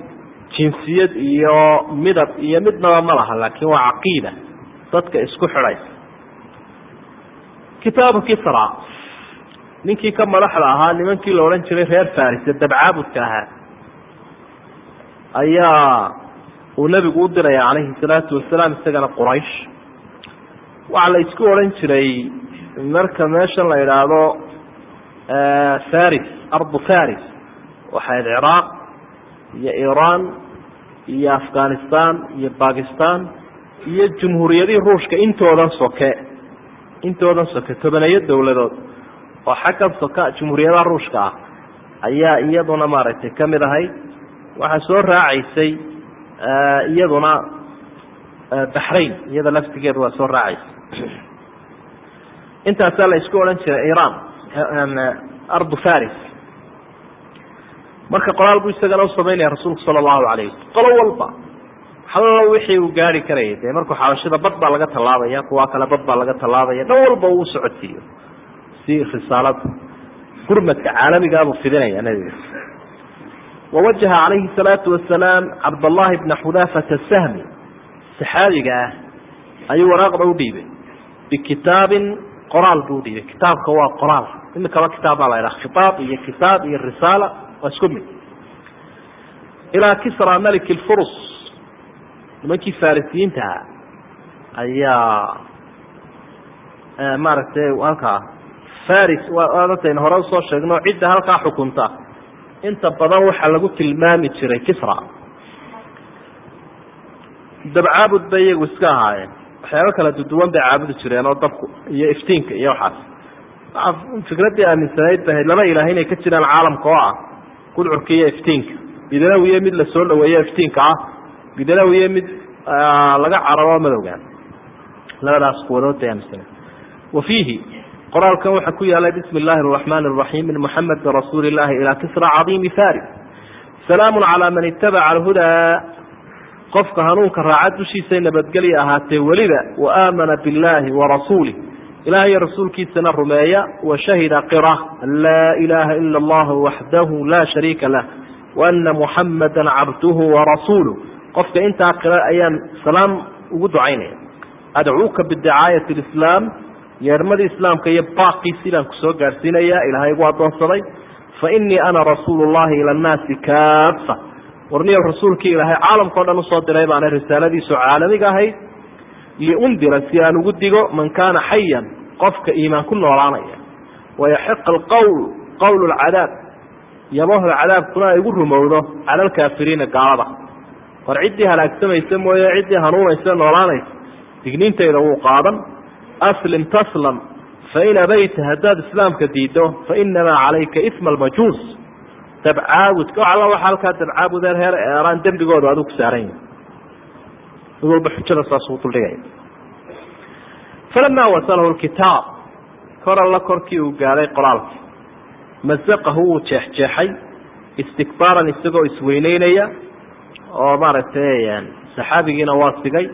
jinsiyad iyo midab iyo midnaba ma laha laakiin waa caqiida. Dadka isku xidhaysa. Kitaabu kisra. Ninkii ka madaxda ahaa nimankii la odhan jiray reer farise dabcaabudka ahaa ayaa uu nebigu u diraya calayhi salaatu wasalaam isagana quraysh. Waxaa la isku odhan jiray marka meeshan la idhaahdo faris ardu faris waxayd ciraaq iyo iran iyo afghanistan iyo bakistan iyo jumhuuriyadihii ruushka intoodan soke intoodan soke tobaneeyo dowladood oo xaggan soka jumhuuriyadaha ruushka ah ayaa iyaduna maaragtay ka ahayd waxaa soo raacaysay iyaduna baxrain iyada laftigeedu waa soo raacaysay intaasaa la isku odhan jiray iran ardu faris marka qoraal buu isagana usamaynaya rasuulku sala allahu alayh wasalam qolo walba. Hallo wixii uu gaari karayay dee markuu xabashada bad baa laga tallaabaya kuwa kale bad baa laga tallaabaya dhan walba uu usocodsiiyo si risaalada gurmadka caalamigaabuu fidinaya nabiga wawajaha calayhi salaatu wasalaam cabdallahi bna xudafata sahmi saxaabiga ah ayuu waraaqda u dhiibay. Bikitaabin qoraal buu udhiibay kitaabka waa qoraal. Imikaba kitaab baa la ydhaha khitaab iyo kitaab iyo risaala waa isku mid. Ilaa kisra malik lfurus nimankii farisiyiintaha ayaa maaragtay halkaa faris waataynu hore u soo sheegno cidda halkaa xukunta. Inta badan waxaa lagu tilmaami jiray kisra. Dabcaabud bay iyagu iska ahaayeen. Waxyaabo kala duduwan bay caabudi jireen oo dabku iyo iftiinka iyo waxaas. Fikraddii aaminsanayd ba ahayd laba ilaah inay ka jiraan caalamka oo ah gudcurka iyo iftiinka bidanawiye mid la soo dhaweeyo iftiinka ah bidanawiye mid laga cararo madowga. Labadaas quwadood bay aaminsanayd wa fiihi qoraalkan waxaa ku yaalay bismi illaahi araxmaani araxiim min muxamed rasuuli illaahi ilaa kisra cadiimi faris salaamu calaa man itabaca alhudaa. Qofka hanuunka raaca dushiisay nabadgelya ahaatee weliba wa aamana billaahi warasuulih ilaah iyo rasuulkiisana rumeeya wa shahida qira an laa ilaaha ila allahu waxdahu laa shariika lah waana muxamada cabduhu warasuuluh qofka intaa qira ayaan salaam ugu ducaynaya. Adcuuka bidicaayati lislaam yeedhmadii islaamka iyo baaqiisii baan ku soo gaadhsiinayaa ilaahay igu addoonsaday. Fa inii ana rasuulu llahi ila annaasi kaafa warniyo rasuulkii ilaahay caalamkao dhan u soo diray baana risaaladiisu caalamiga ahayd liundira si aan ugu digo man kaana xayan qofka iimaan ku noolaanaya. Wayaxiqa alqowl qowl lcadaab yabohda cadaabkuna ay igu rumowdo cala alkaafiriina gaalada. War ciddii halaagsamaysa mooye ciddii hanuunaysa noolaanaysa digniintayda wuu qaadan. Aslim taslam fain abayta haddaad islaamka diiddo fainamaa calayka isma almajuus. Dabcaabudka o alla waxa halkaa dabcaabudeen heer eeraan dembigooda aduu ku saaran yahi mid walba xujada saasuu duldhigaya falamaa wasalahu lkitaab kor alla korkii uu gaadhay qoraalki masaqahu wuu jeexjeexay istikbaaran isagoo isweyneynaya oo maaragtay saxaabigiina waa sigay.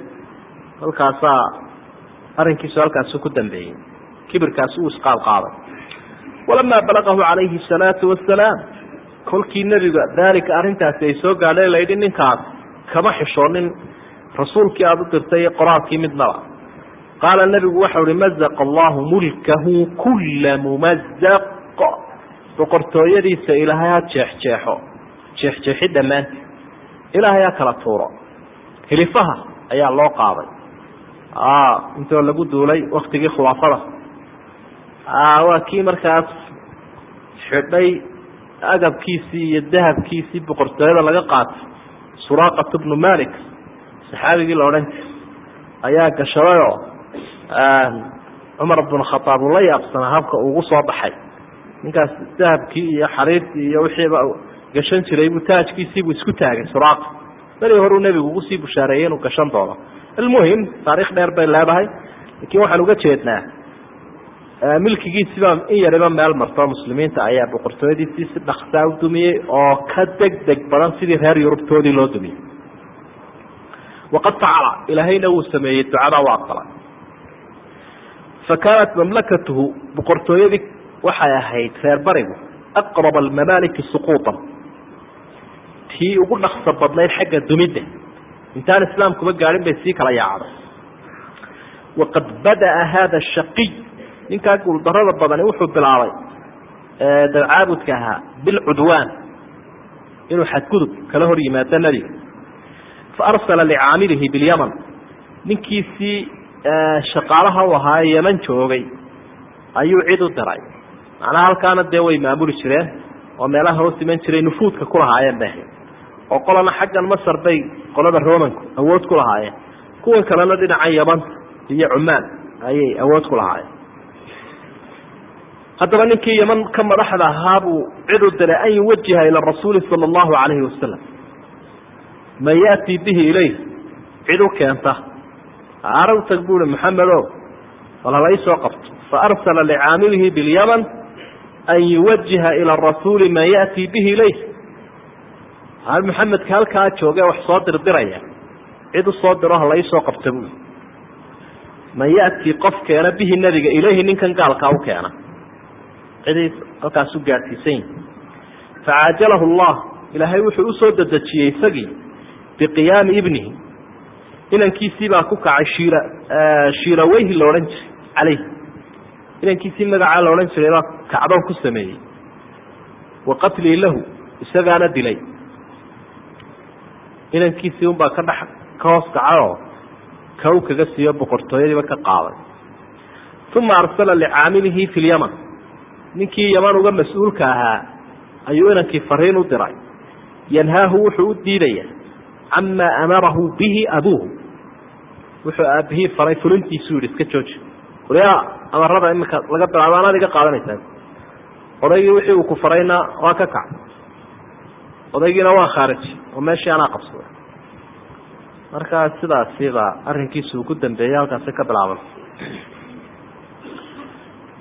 Halkaasaa arrinkiisu halkaasu ku dambeeyey. Kibirkaasi uu isqaadqaaday walamaa balagahu calayhi asalaatu wasalaam kolkii nebiga daalika arrintaasi ay soo gaadhay layidhi ninkaas kama xishoonin rasuulkii aada u dirtay iyo qoraalkii midnaba qaala nebigu waxau ihi mazaqa allahu mulkahu kulla mumazaq boqortooyadiisa ilaahay ha jeexjeexo jeexjeexi dhammaantii ilaahay ha kala tuuro. Hilifaha ayaa loo qaaday. Intoo lagu duulay waktigii khulaafada. Waa kii markaas xidhay agabkiisii iyo dahabkiisii boqortooyada laga qaatay. Suraaqat bnu malik saxaabigii la odhan jiray. Ayaa gashadayoo cumar bnu khaaab uu la yaabsanaa habka ugu soo baxay. Ninkaas dahabkii iyo xariirtii iyo wixiiba gashan jiray buu taajkiisiibuu isku taagay suraaqa beri horuu nebigu ugu sii bushaareeyey inuu gashan doono. Almuhim taarikh dheer bay leedahay. Laakiin waxaan uga jeednaa milkigiisiibaa in yariba meel marto muslimiinta ayaa boqortooyadiisii si dhaksaa u dumiyey oo ka deg deg badan sidii reer yurubtoodii loo dumiyey waqad facala ilaahayna wuu sameeyey ducadaa u aqbalay fa kaanat mamlakatuhu boqortooyadii waxay ahayd reer barigu aqrab almamaaliki suquuطan tii ugu dhaksa badnayd xagga dumidda intaan islaamkuba gaadhin bay sii kala yaacday waqad bada'a hada shaqiy ninkaa guuldarada badani wuxuu bilaabay dabcaabudka ahaa bilcudwaan inuu xadgudub kala hor yimaado nebiga fa arsala licaamilihi bilyaman ninkiisii shaqaalaha u ahaa ee yeman joogay ayuu cid u diray macnaha halkaana dee way maamuli jireen oo meelaha hoos iman jiray nufuudka ku lahaayeen ahayd oo qolana xaggan masar bay qolada romanku awood ku lahaayeen kuwan kalena dhinaca yamanta iyo cumaan ayay awood ku lahaayeen haddaba ninkii yaman ka madaxda ahaa buu cid u diray an yuwajiha ila rasuuli sala allahu calayhi wasalam man yaatii bihi ilayh? Cid u keenta. Arag tag buuhi maxamedo bal hala ii soo qabto. Faarsala licaamilihi bilyaman an yuwajiha ila rasuuli man yaatii bihi ilayh. Hal maxamedka halkaa jooge wax soo dirdiraya. Cid u diro hala ii soo qabta buui man yaatii qof keena bihi nebiga ilayhi ninkan gaalkaa u keena. Cidii halkaas u gaadhsiisan yihi facaajalahu allah. Ilaahay wuxuu u soo dedejiyey isagii biqiyaami ibnihi. Inankiisii baa ku kacay shiira shiiraweyhi la odhan jiray caleyh inankiisii magacaa la odhan jiray baa kacdoon ku sameeyey. Wa qatlii lahu isagaana dilay. Inankiisii unbaa ka dhex ka hoos kacayoo kaw kaga siiyo boqortooyadiiba ka qaaday. Uma arsala licaamilihi fi lyaman ninkii yaman uga mas'uulka ahaa ayuu inankii fariin u diray. Yanhaahu wuxuu u diidaya camaa amarahu bihi abuuhu wuxuu aabihii faray fulintiisuu yihi iska jooji waliyaa amarada iminka laga bilaabo anaad iga qaadanaysaa odaygii wixii uu ku farayna waa ka kac odaygiina waa khaariji oo meeshii anaa qabsaday markaa sidaasiba arrinkiisu uu ku dambeeyey halkaasi ka bilaaban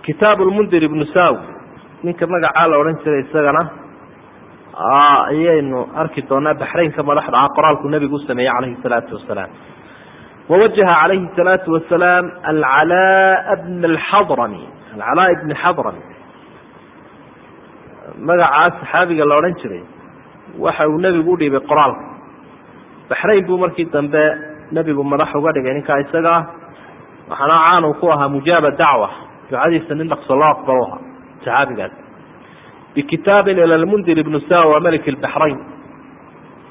kitaab lmundir ibnu saw ninka magacaa la odhan jiray isagana ayaynu arki doonaa baxraynka madaxda ah qoraalku nebigu u sameeyey calayhi salaatu wasalaam. Wawajaha calayhi salaatu wasalaam alcalaa bna alxadrami alcalaa ibni xadrami magacaa saxaabiga la odhan jiray waxa uu nebigu u dhiibay qoraalka. Baxrayn buu markii dambe nebigu madax uga dhigay ninkaa isaga ah. Waxaana caanu ku ahaa mujaaba dacwa ducadiisa nin dhaqso loo aqbalo ahaa saxaabigaas bikitaabin ila lmundir ibnu sawa malik baxrayn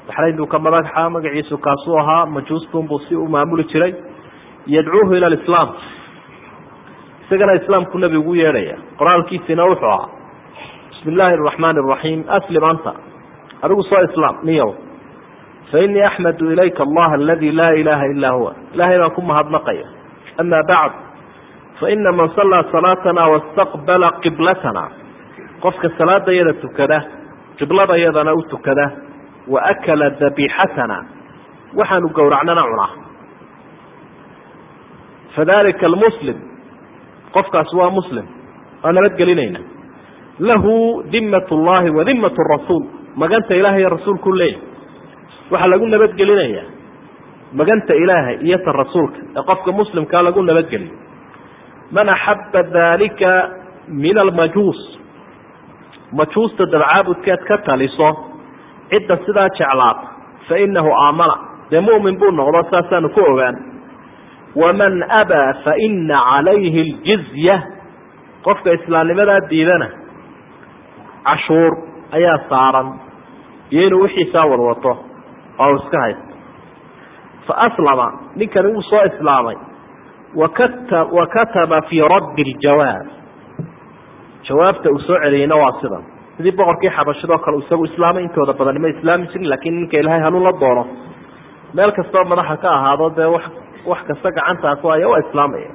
baxrayn buu ka madaxa magaciisu kaasuu ahaa majuustunbuu si u maamuli jiray yadcuuhu ila lislaam isagana islaamku nebigu u yeedhaya qoraalkiisina wuxuu ahaa bismi illaahi araxmaani araxiim aslim anta adigu soo islaam niyow fa inii axmadu ilayka allaha aladi laa ilaaha ilaa huwa ilaahay baan ku mahadnaqaya ama bacd faina man sallaa salaatana wastaqbala qiblatana qofka salaadayada tukada qibladayadana u tukada wa akala dabiixatana waxaanu gowracnana cunaa fadalika almuslim qofkaas waa muslim waa nabadgelinayna lahu dimat llahi wa dimat rasuul maganta ilaahay iyo rasuulku leeyahy waxaa lagu nabadgelinayaa maganta ilaahay iyo ta rasuulka ee qofka muslimkaa lagu nabadgeliyo man axaba dalika min almajuus majuusta dabcaabudkeed ka taliso cidda sidaa jeclaata fa inahu aamana. Dee mu'min buu noqdo saasaanu ku ogaan. Waman abaa fa ina calayhi aljizya. Qofka islaamnimadaa diidana cashuur ayaa saaran iyo inuu wixiisaa wadwato oo iska haysto. Fa aslama ninkani wuu soo islaamay wakata wa kataba fii raddi ljawaab jawaabta uu soo celiyeyna waa sidan sidii boqorkii xabashadoo kale isagu islaamay intooda badan ma islaami jirin laakiin ninka ilaahay hanuun la doono meel kastoo madaxa ka ahaado dee wax wax kasta gacantaa ku haya waa islaamaya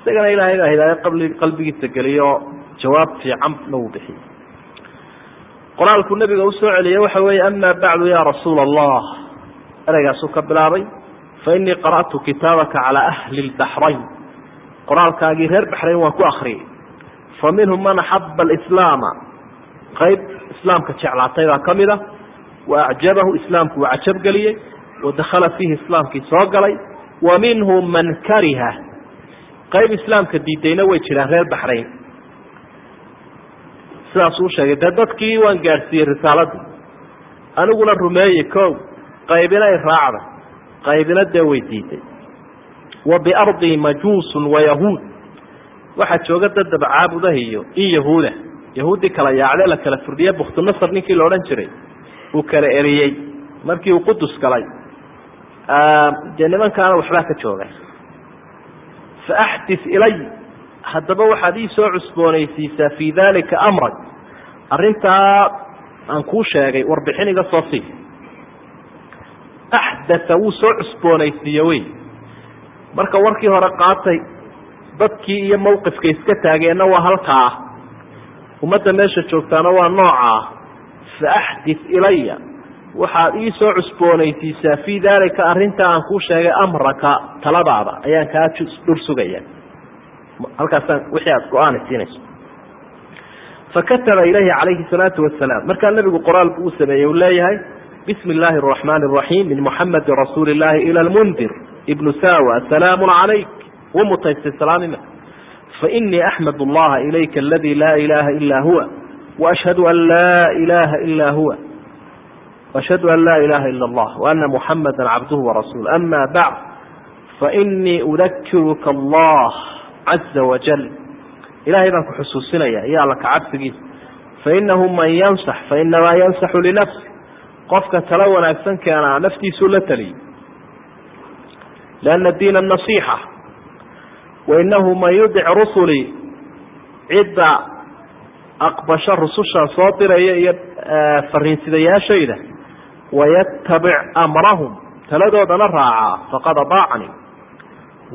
isagana ilaahay baa hidaayo qalbigiisa geliyo jawaab fiicanna uu bixiyey qoraalku nabiga u soo celiyey waxa weeye ama bacdu ya rasuula allah ereygaasuu ka bilaabay fa inii qara'tu kitaabaka calaa ahli lbaxrayn qoraalkaagii reer baxrayn waan ku akriyey fa minhum man axaba alislaama qayb islaamka jeclaatay baa ka mid a wa acjabahu islaamku waa cajabgeliyey wa dakhala fiihi islaamkii soo galay wa minhum man kariha qayb islaamka diidayna way jiraan reer baxrayn sidaasuu sheegay dee dadkii waan gaadhsiiyey risaaladii aniguna rumeeyey ko qaybina raacda qaybina dee way diiday wa biardii majuusun wa yahuud waxaa jooga dad dabcaabudah iyo in yahuuda yahuuddii kala yaacde la kala furdhiye buktinasar ninkii la odhan jiray. Uu kala eriyey markii uu qudus galay. Nimankaana waxbaa ka jooga fa axdis ilay. Haddaba waxaad ii soo cusboonaysiisaa fii daalika amrak arrintaa aan kuu sheegay warbixin soo sii. Axdaa wuu soo cusboonaysiiye wey. Marka warkii hore qaatay dadkii iyo mawqifka iska taageenna waa halkaa. Ummadda meesha joogtaana waa noocaa fa axdif ilaya waxaad ii soo cusboonaysiisaa fii daalika arrinta aan kuu sheegay amraka taladaada. Ayaan kaa dhur sugaya. Halkaasaan wixii aada go'aana siinayso. Fakataba ilayhi calayhi salaatu wasalaam markaa nebigu qoraal buu u sameeyey uu leeyahay bismi illaahi araxmaani araxiim min muxamedi rasuuli illaahi ila lmundir ibnu sawa salaamu calayk wuu mutaystay salaamima fainii axmad allaha ilayka aladi laa ilaaha ilaa huwa waashhadu an laa ilaaha ilaa huwa ashhadu an laa ilaha ila allah waana muxamada cabduhu warasuul ama bacd fainii udakiruka allah caza wajal ilahay baan ku xusuusinaya iyo alla kacabsigiisa fainahu man yansax fainamaa yansaxu linafsi qofka tala wanaagsan keenaa naftiisuu la taliyey lianna diina nasiixa wainahu man yudic rusulii cidda aqbasho rususha soo diraya iyo fariinsidayaashayda wayatabic amrahum taladoodana raacaa faqad adaacanii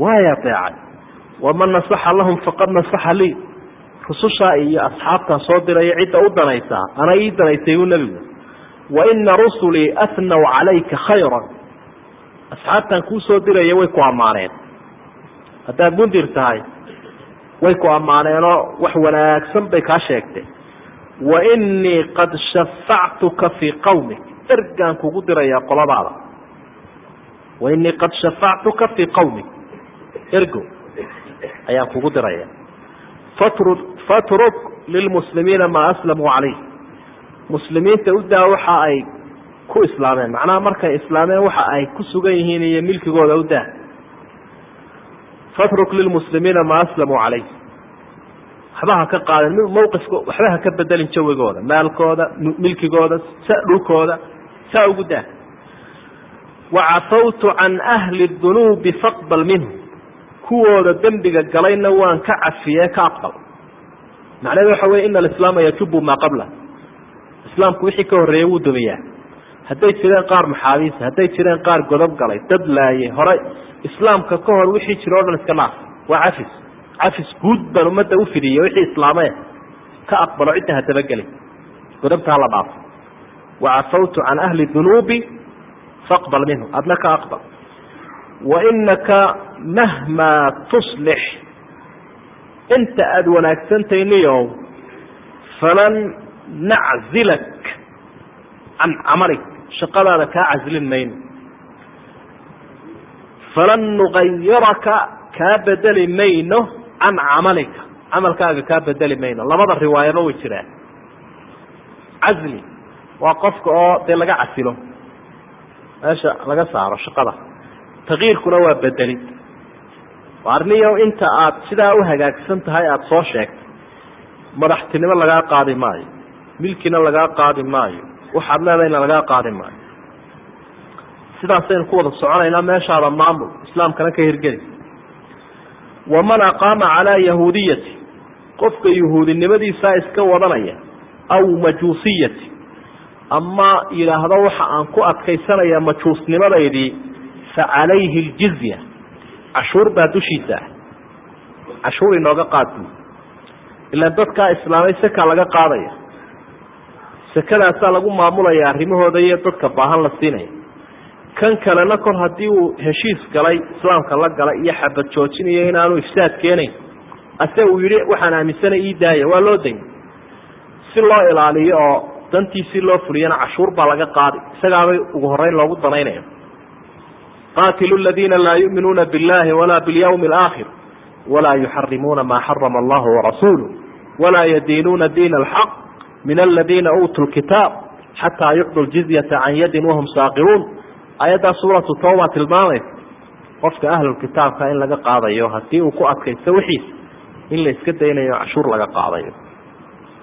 waay adeecay waman nasaxa lahum faqad nasaxa lii rusushaa iyo asxaabtan soo diraya cidda u danaysaa ana ii danaysay buu nebigu waina rusulii ahnaw calayka khayra asxaabtan kuu soo diraya way ku ammaaneen haddaad mundir tahay way ku ammaaneenoo wax wanaagsan bay kaa sheegtay. Wainii qad shafactuka fii qawmik ergaan kugu dirayaa qoladaada. Wainii qad shafactuka fii qawmik ergo ayaan kugu diraya fatru fatruk lilmuslimiina maa aslamuu calayh. Muslimiinta u waxa ay ku islaameen macnaha markay islaameen waxa ay ku sugan yihiin iyo milkigooda u fatruk lilmuslimiina maa aslamuu calayh waxba ha ka qaadin mawqifka waxba ha ka bedelin jawigooda maalkooda milkigooda sa dhulkooda saa ugu daa. Wacafawtu can ahli dunuubi faqbal minhu. Kuwooda dembiga galayna waan ka cafiye ka aqbal. Macnahedu waxa wey ina alislaama yajubu maa qabla. Islaamku wixii ka horreeyey wuu dumiyaa. Hadday jireen qaar maxaabiisa hadday jireen qaar godob galay dad laayey hore islaamka ka hor wixii jiro o dhan iska dhaaf waa cafis. Cafis guud baan ummadda u fidiye wixii islaamee ka aqbalo cidda hadabageli godobtaa la dhaafo. Wacafawtu can ahli dunuubi faqbal minhu. Adna ka aqbal. Wainaka mahmaa tuslix. Inta aada wanaagsantahay niyow falan naczilak can camalik shaqadaada kaa caslin mayno falan nugayiraka kaa bedeli mayno can camalika. Camalkaaga kaa bedeli mayno. Labada riwaayaba way jiraan. Casli waa qofka oo dee laga casilo. Meesha laga saaro shaqada. Takiirkuna waa bedelid arniyo inta aad sidaa u hagaagsan tahay aada soo sheegtay madaxtinimo lagaa qaadi maayo milkina lagaa qaadi maayo waxaad leedahayna lagaa qaadi maayo sidaasaynu ku wada soconaynaa meeshaada maamul islaamkana ka hirgeli waman aqaama calaa yahuudiyati qofka yahuudinimadiisaa iska wadanaya aw majuusiyati. Ama yidhaahdo waxa aan ku adkaysanaya majuusnimadaydii fa calayhi ljizya cashuur baa dushiisa ah. Cashuur inooga qaad buu ilaan dadkaa islaamay seka laga qaadaya. Sekadaasaa lagu maamulaya arrimahooda iyo dadka baahan la siinaya kan kalena kol haddii uu heshiis galay islaamka la galay iyo xabad joojinayo inaanu ifsaad keenayn ase uu yidhi waxaan aaminsanay ii daaya waa loo dayay si loo ilaaliyo oo dantiisii loo fuliyana cashuur baa laga qaadi isagaabay ugu horreyn loogu danaynaya qaatilu ladiina laa yu'minuuna biاllahi walaa biاlyawmi alaakhir walaa yuxarimuuna maa xarama allahu warasuuluh walaa yadiinuuna diina alxaq min aladiina uutuu lkitaab xataa yucdu ljizyata can yadin wahum saaqiruun ayaddaa suuratu tawba tilmaamaysa qofka ahlulkitaabka in laga qaadayo haddii uu ku adkaysto wixiisa in la iska daynayo cashuur laga qaadayo.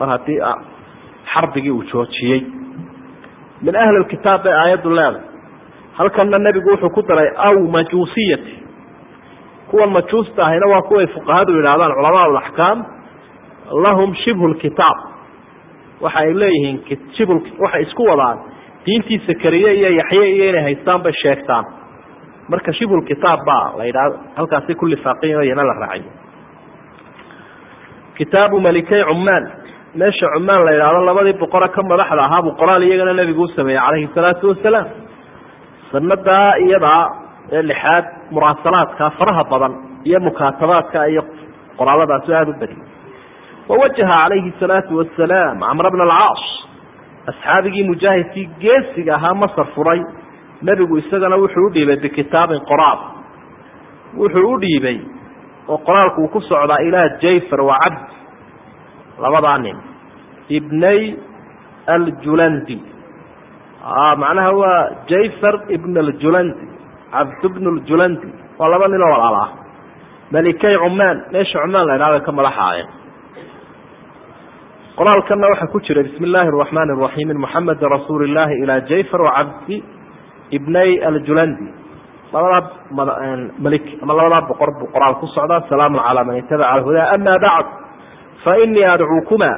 Mar haddii xarbigii uu joojiyey. Min ahli lkitaab bay aayaddu leedahay. Halkanna nebigu wuxuu ku daray aw majuusiyati. Kuwan majuusta ahina waa kuway fuqahadu yidhaahdaan culamaa laxkaam lahum shibhu lkitaab waxa ay leeyihiin waxay isku wadaan diintii sakariye iyo yaxye iyo inay haystaan bay sheegtaan. Marka shibul baa la yidhahdo halkaasi ku lifaaqin oo iyana la raaciyo kitaabu malikey cumaan meesha cumaan la yidhaahdo labadii boqora ka madaxda ahaabuu qoraal iyagana nebigu u sameeyey calayhi salaatu wasalaam. Sanadaa iyadaa ee lixaad muraasalaadka faraha badan iyo mukaatabaadka iyo qoraaladaasi aada u badiyay wawajaha calayhi salaatu wasalaam camr bna alcaas asxaabigii mujaahidkii geesiga ahaa masar furay nebigu isagana wuxuu u dhiibay bikitaabin qoraal. Wuxuu u dhiibay oo qoraalku uu ku socdaa ilaa jayfar wa cabd labadaa nin. Ibnay aljulandi. Macnaha waa jayfar ibn aljulandi cabd bn ljulandi waa laba nin oo walaal ah malikey cumaan meesha cumaan la idhahda ka madaxaayeen qoraalkana waxaa ku jira bismi illaahi araxmaan araxiim min muxamedi rasuuli illaahi ilaa jayfar wacabdi ibnay aljulandi. Labadaa malik ama labadaa boqor buu qoraal ku socdaa salaamun calaa man itabaca alhudaa. Ama bacd fa inii adcuukuma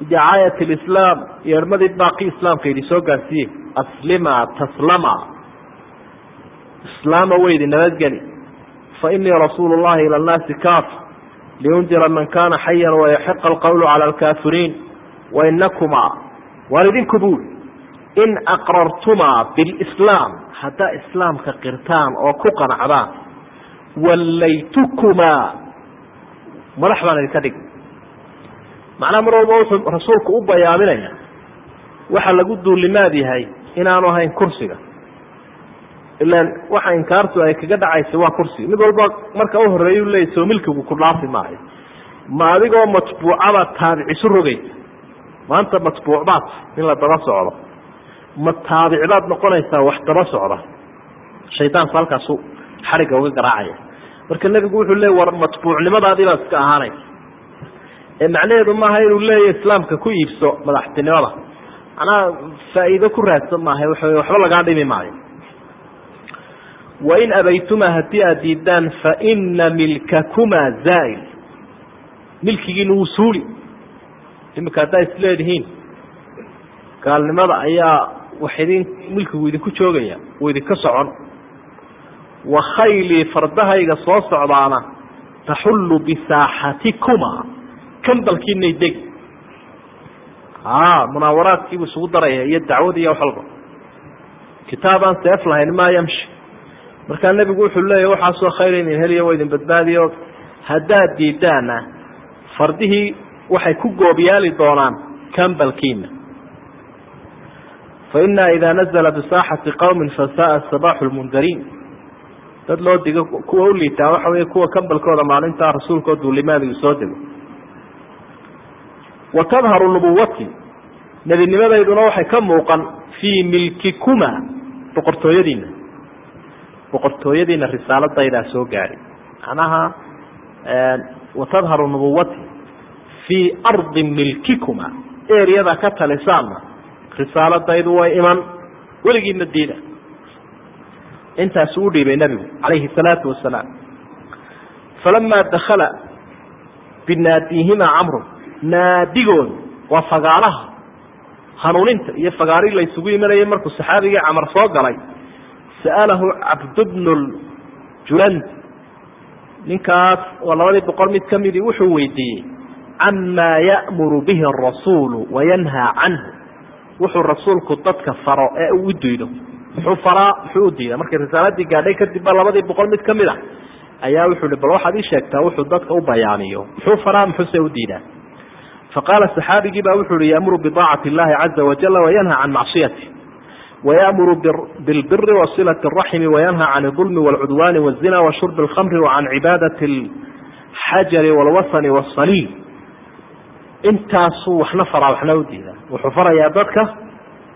bidacaayat lislaam yeermadii baaqi islaamka idin soo gaarsiiye aslima taslama islaama weydi nabadgeli fa inii rasuulu llahi ila nnaasi kaafa liundira man kana xayan wayaxiqa alqowlu cala alkaafiriin wainakumaa waan idinku buuri in aqrartumaa bilislaam haddaa islaamka qirtaan oo ku qanacdaan wallaytukumaa madax baan idinka dhig macnaha mar walba wuxuu rasuulku u bayaaminaya waxa lagu duulimaad yahay inaanu ahayn kursiga ilaan waxa inkaartu ay kaga dhacaysa waa kursiga mid walba marka u horeeyu leey soo milkigu ku dhaafi maayo ma adigoo matbuucaba taabicisu rogaysa maanta matbuucbaad in la daba socdo. Ma taabicbaad noqonaysaa wax daba socda? Shaydaanku halkaasu xarigga uga garaacaya. Marka nebigu wuxuu leey war matbuucnimadaadii baad iska ahaanaysa ee macnaheedu maaha inuu leeya islaamka ku iibso madaxtinimada. Macnaha faa'iido ku raadsan maaha waxa waxba lagaa dhimi maayo wain abaytuma haddii aad diidaan faina milkakumaa zaa'il milkigiina wuu suuli iminka haddaa isleedihiin gaalnimada ayaa wax idin milkigu idinku joogaya wuu idinka socon wa khaylii fardahayga soo socdaana taxullu bisaaxatikuma kambalkiinay degi munaawaraadkiibuu isugu daraya iyo dacwad iyo wax walba kitaabaan seef lahayn maa yamshi markaa nebigu wuxuu leeyahy waxaasoo khayr idin heliyo waa idin badbaadiyo haddaad diidaana fardihii waxay ku goobyaali doonaan kambalkiina fa inaa idaa nazla bisaaxati qowmin fasaaa sabaaxu lmundariin dad loo digo kuwa u liitaa waxa wey kuwa kambalkooda maalintaa rasuulkoo duulimaadi uu soo dego wa tadharu nubuwati nebinimadayduna waxay ka muuqan fii milkikuma boqortooyadiina boqortooyadiina risaaladaydaa soo gaadhay macnaha watadharu nubuwati fii ardi milkikuma eriyada ka talisaanna risaaladaydu way iman weligiina diida. Intaasuu u dhiibay nebigu calayhi salaatu wasalaam falamaa dakala binaadiihima camru naadigooda waa fagaaraha hanuuninta iyo fagaari laysugu imanayay markuu saxaabigii camar soo galay sa'alahu cabdubnu julandi ninkaas waa labadii boqol mid ka midii wuxuu weydiiyey camaa ya'muru bihi arasuulu wayanhaa canhu. Wuxuu rasuulku dadka faro ee u diido. Muxuu faraa muxuu u diida markay risaaladii gaadhay kadib ba labadii boqol mid ka mid a ayaa wuxuu hi bal waxaad ii sheegtaa wuxuu dadka u bayaaniyo. Muxuu faraa muxuuse u diidaa. Faqaala saxaabigii baa wuxuu hi yamuru bidaacati اllahi caza wajala wayanha can macsiyati wayamuru bilbiri wasilati اraximi wayanha can اظulmi wاlcudwaani wالzina washurbi اlkhamri wacan cibaadati اlxajari wاlwasani wاsaliil intaasuu waxna faraa waxna u diidaa wuxuu farayaa dadka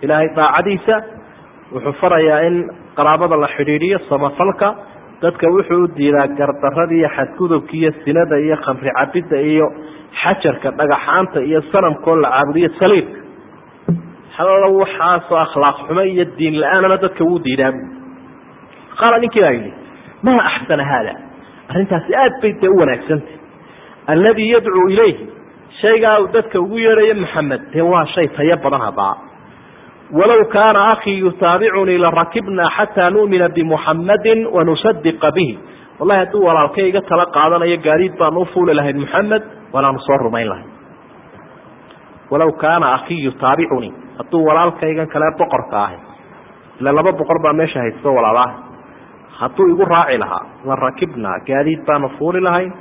ilaahay daacadiisa wuxuu farayaa in qaraabada la xidhiidhiyo samafalka dadka wuxuu u diidaa gardarada iyo xadgudubka iyo sinada iyo khamri cabidda iyo xajarka dhagaxaanta iyo sanamkoo la caabudiyo saliibka hallo waxaasoo akhlaaq xumo iyo diin la'aanana dadka wuu diidaa bu qaala ninkii baa yidhi maa axsana haada? Arrintaasi aad bay dee u wanaagsantah alladii yadcuu ilayhi shaygaa uu dadka ugu yeedhayo maxamed dee waa shay tayo badan hadaa walow kaana akii yutaabicunii larakibnaa xataa nu'mina bimuxammadin wanusadiqa bihi. Wallahi hadduu walaalkay iga tala qaadanayo gaadiid baanu ufuuli lahayd muxamed waanaanu soo rumayn lahay walow kaana akii yutaabicunii hadduu walaalkaygan kale boqorka ahay ila laba boqor baa meesha haysto walaalaha hadduu igu raaci lahaa la rakibnaa gaadiid baanu fuuli lahayn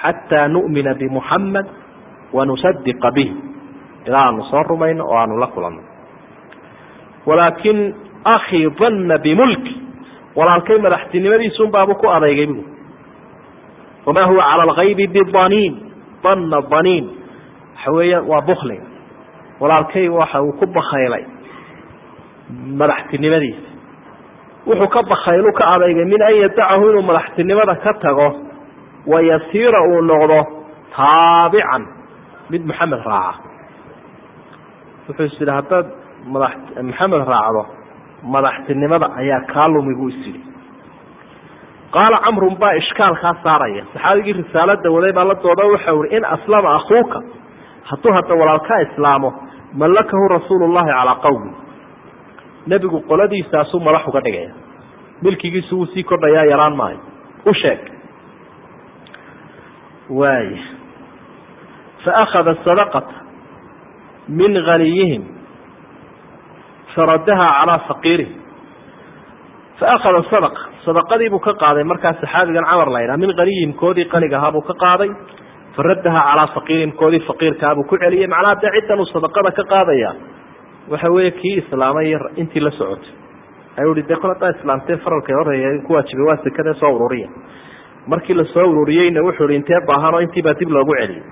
xataa nu'mina bimuxamed wanusadiqa bihi ilaa aanu soo rumayno oo aanu la kulanno. Walaakin akii danna bimulki walaalkay madaxtinimadiisunbaabu ku adeygay bu wamaa huwa cala algaybi bidaniin danna daniin. Waxa weeyaan waa bukliga walaalkay waxa uu ku bakaylay madaxtinimadiisa wuxuu ka bakaylu ka adeygay min an yadacahu inuu madaxtinimada ka tago wayasiira uu noqdo taabican mid maxamed raaca. Wuxuu is yidhi haddaad madax maxamed raacdo madaxtinimada ayaa kaa lumi buu is yidhi. Qaala camrun baa ishkaalkaa saaraya. Saxaabigii risaalada waday baa la dooda waxau ihi in aslama akuuka hadduu hadda walaalkaa islaamo mallakahu rasuulu llahi calaa qowmi nebigu qoladiisaasuu madax uga dhigaya. Milkigiisu wuu sii kordhayaa yaraan maayo. U sheeg. Waaya faأkhada sadaqata min haniyihim faradaha calaa faqiirihim faأkhada sadaqa. Sadaqadii buu ka qaaday markaa saxaabigan camar la ydhaha min haniyihim koodii qaniga ahaa buu ka qaaday faradaha calaa faqiirihim koodii faqiirkaha buu ku celiyey macnaha dee ciddan uu sadaqada ka qaadaya. Waxa weeye kii islaamay intii la socotay ayuu hi de kol haddaa islaamtee faralka horreeya ku waajibay waa sekadee soo ururiya. Markii la soo ururiyeyna wuxuu hi intee baahan oo intiibaa dib loogu celiyey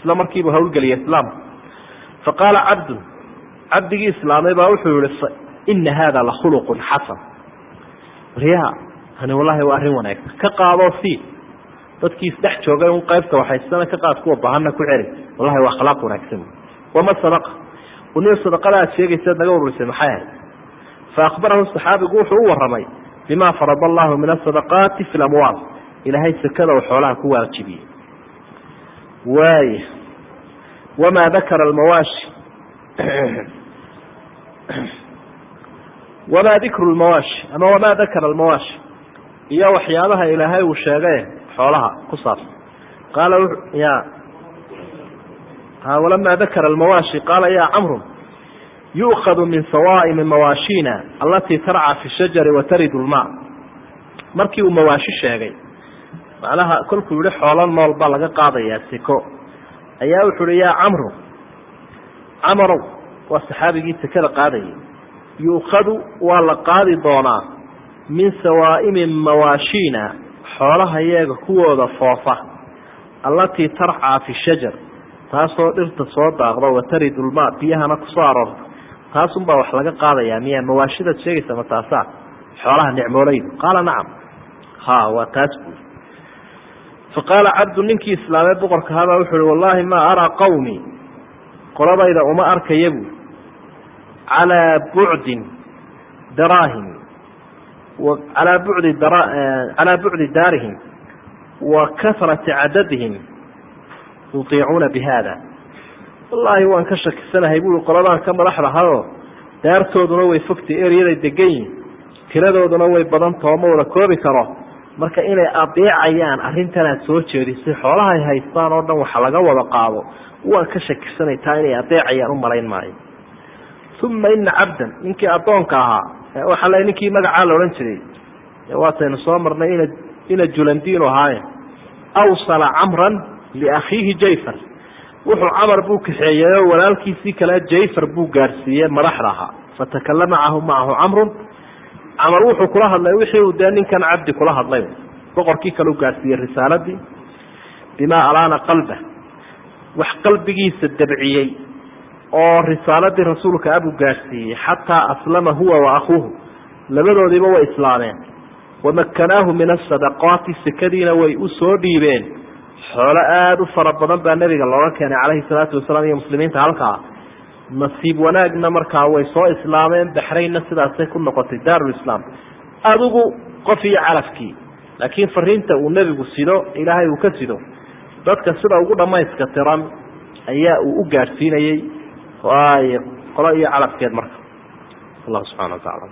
isla markiibuu hawlgeliya islaamka fa qaala cabdun cabdigii islaamay baa wuxuu yihi ina haada la khuluqun xasan. Waryaha hani wallahi waa arrin wanaagsan ka qaadoo sii dadkii isdhex joogay un qaybta waxaysana ka qaad kuwa baahana ku celi. Wallahi waa akhlaaq wanaagsan. Wama sadaqa? Uniyo sadaqada aad naga ururisay maxay ahayd? Fa akhbarahu saxaabigu wuxuu u waramay bima farada allahu min asadaqaati fi lamwaal ilaahay sekada uu xoolaha ku waajibiyey. Waaya wamaa dakara almawaashi wamaa dikru lmawaashi ama wamaa dakara almawaashi iyo waxyaabaha ilaahay uu sheegay xoolaha ku saabsan. Qaala ya walamaa dakara almawaashi? Qaala ya camru yu'khadu min sawaa'imi mawaashina alatii tarca fi shajari wataridu lmaa markii uu mawaashi sheegay macnaha kolkuu yihi xoolo nool baa laga qaadayaa siko. Ayaa wuxuu uhi yaa camru camarow waa saxaabigii sekada qaadayay. Yu'khadu waa la qaadi doonaa min sawaa'imi mawaashina xoolaha yeega kuwooda foofa allatii tarcaa fi shajar taasoo dhirta soo daaqdo wataridu lmaa biyahana ku soo aroorta taasunbaa wax laga qaadayaa miyaa mawaashidaad sheegaysa ma taasaa? Xoolaha nicmoolaydu. Qaala nacam. Ha waa taas buuri faqaala cabdu ninkii islaamee boqorka habaa wuxuu uhi wallaahi maa araa qawmii qoladayda uma arkaya buuri calaa bucdin daraahim calaa bucdi daarihim wa kasrati cadadihim yutiicuuna bi haada wallaahi waan ka shakisanahay buui qoladaan ka madaxdahayoo daartooduna way fogtay eryaday degan yihiin tiradooduna way badantao ma wada koobi karo. Marka inay adeecayaan arrintanaad soo jeedisay xoolahay haystaan oo dhan waxa laga wada qaado waan ka shakisanay taa inay adeecayaan u malayn maayo. Uma ina cabdan ninkii addoonka ahaa waxaa le ninkii magacaa la odhan jiray. Waataynu soo marnay ina ina julandiinu ahaaye awsala camran liakhiihi jayfar. Wuxuu camar buu kaxeeyey oo walaalkiisii kale jayfar buu gaadhsiiyey madaxda ahaa fatakalama macahu macahu camrun. Camar wuxuu kula hadlay wixii uu dee ninkan cabdi kula hadlay. Boqorkii kale u gaadhsiiyey risaaladii. Bimaa alaana qalba wax qalbigiisa dabciyey oo risaaladii rasuulka abuu gaadhsiiyey xataa aslama huwa wa akuuhu labadoodiiba way islaameen. Wamakanaahu min asadaqaati sekadiina way u soo dhiibeen. Xoolo aada u fara badan baa nebiga looga keenay calayhi salaatu wasalaam iyo muslimiinta halkaa. Nasiib wanaagna markaa way soo islaameen baxraynna sidaasay ku noqotay daarulislaam adigu qof iyo calafkii laakiin fariinta uu nebigu sido ilaahay uu ka sido dadka sida ugu dhammayska tiran ayaa uu u gaadhsiinayey waayo qolo iyo carabkeed marka. Allah subxana wa tacala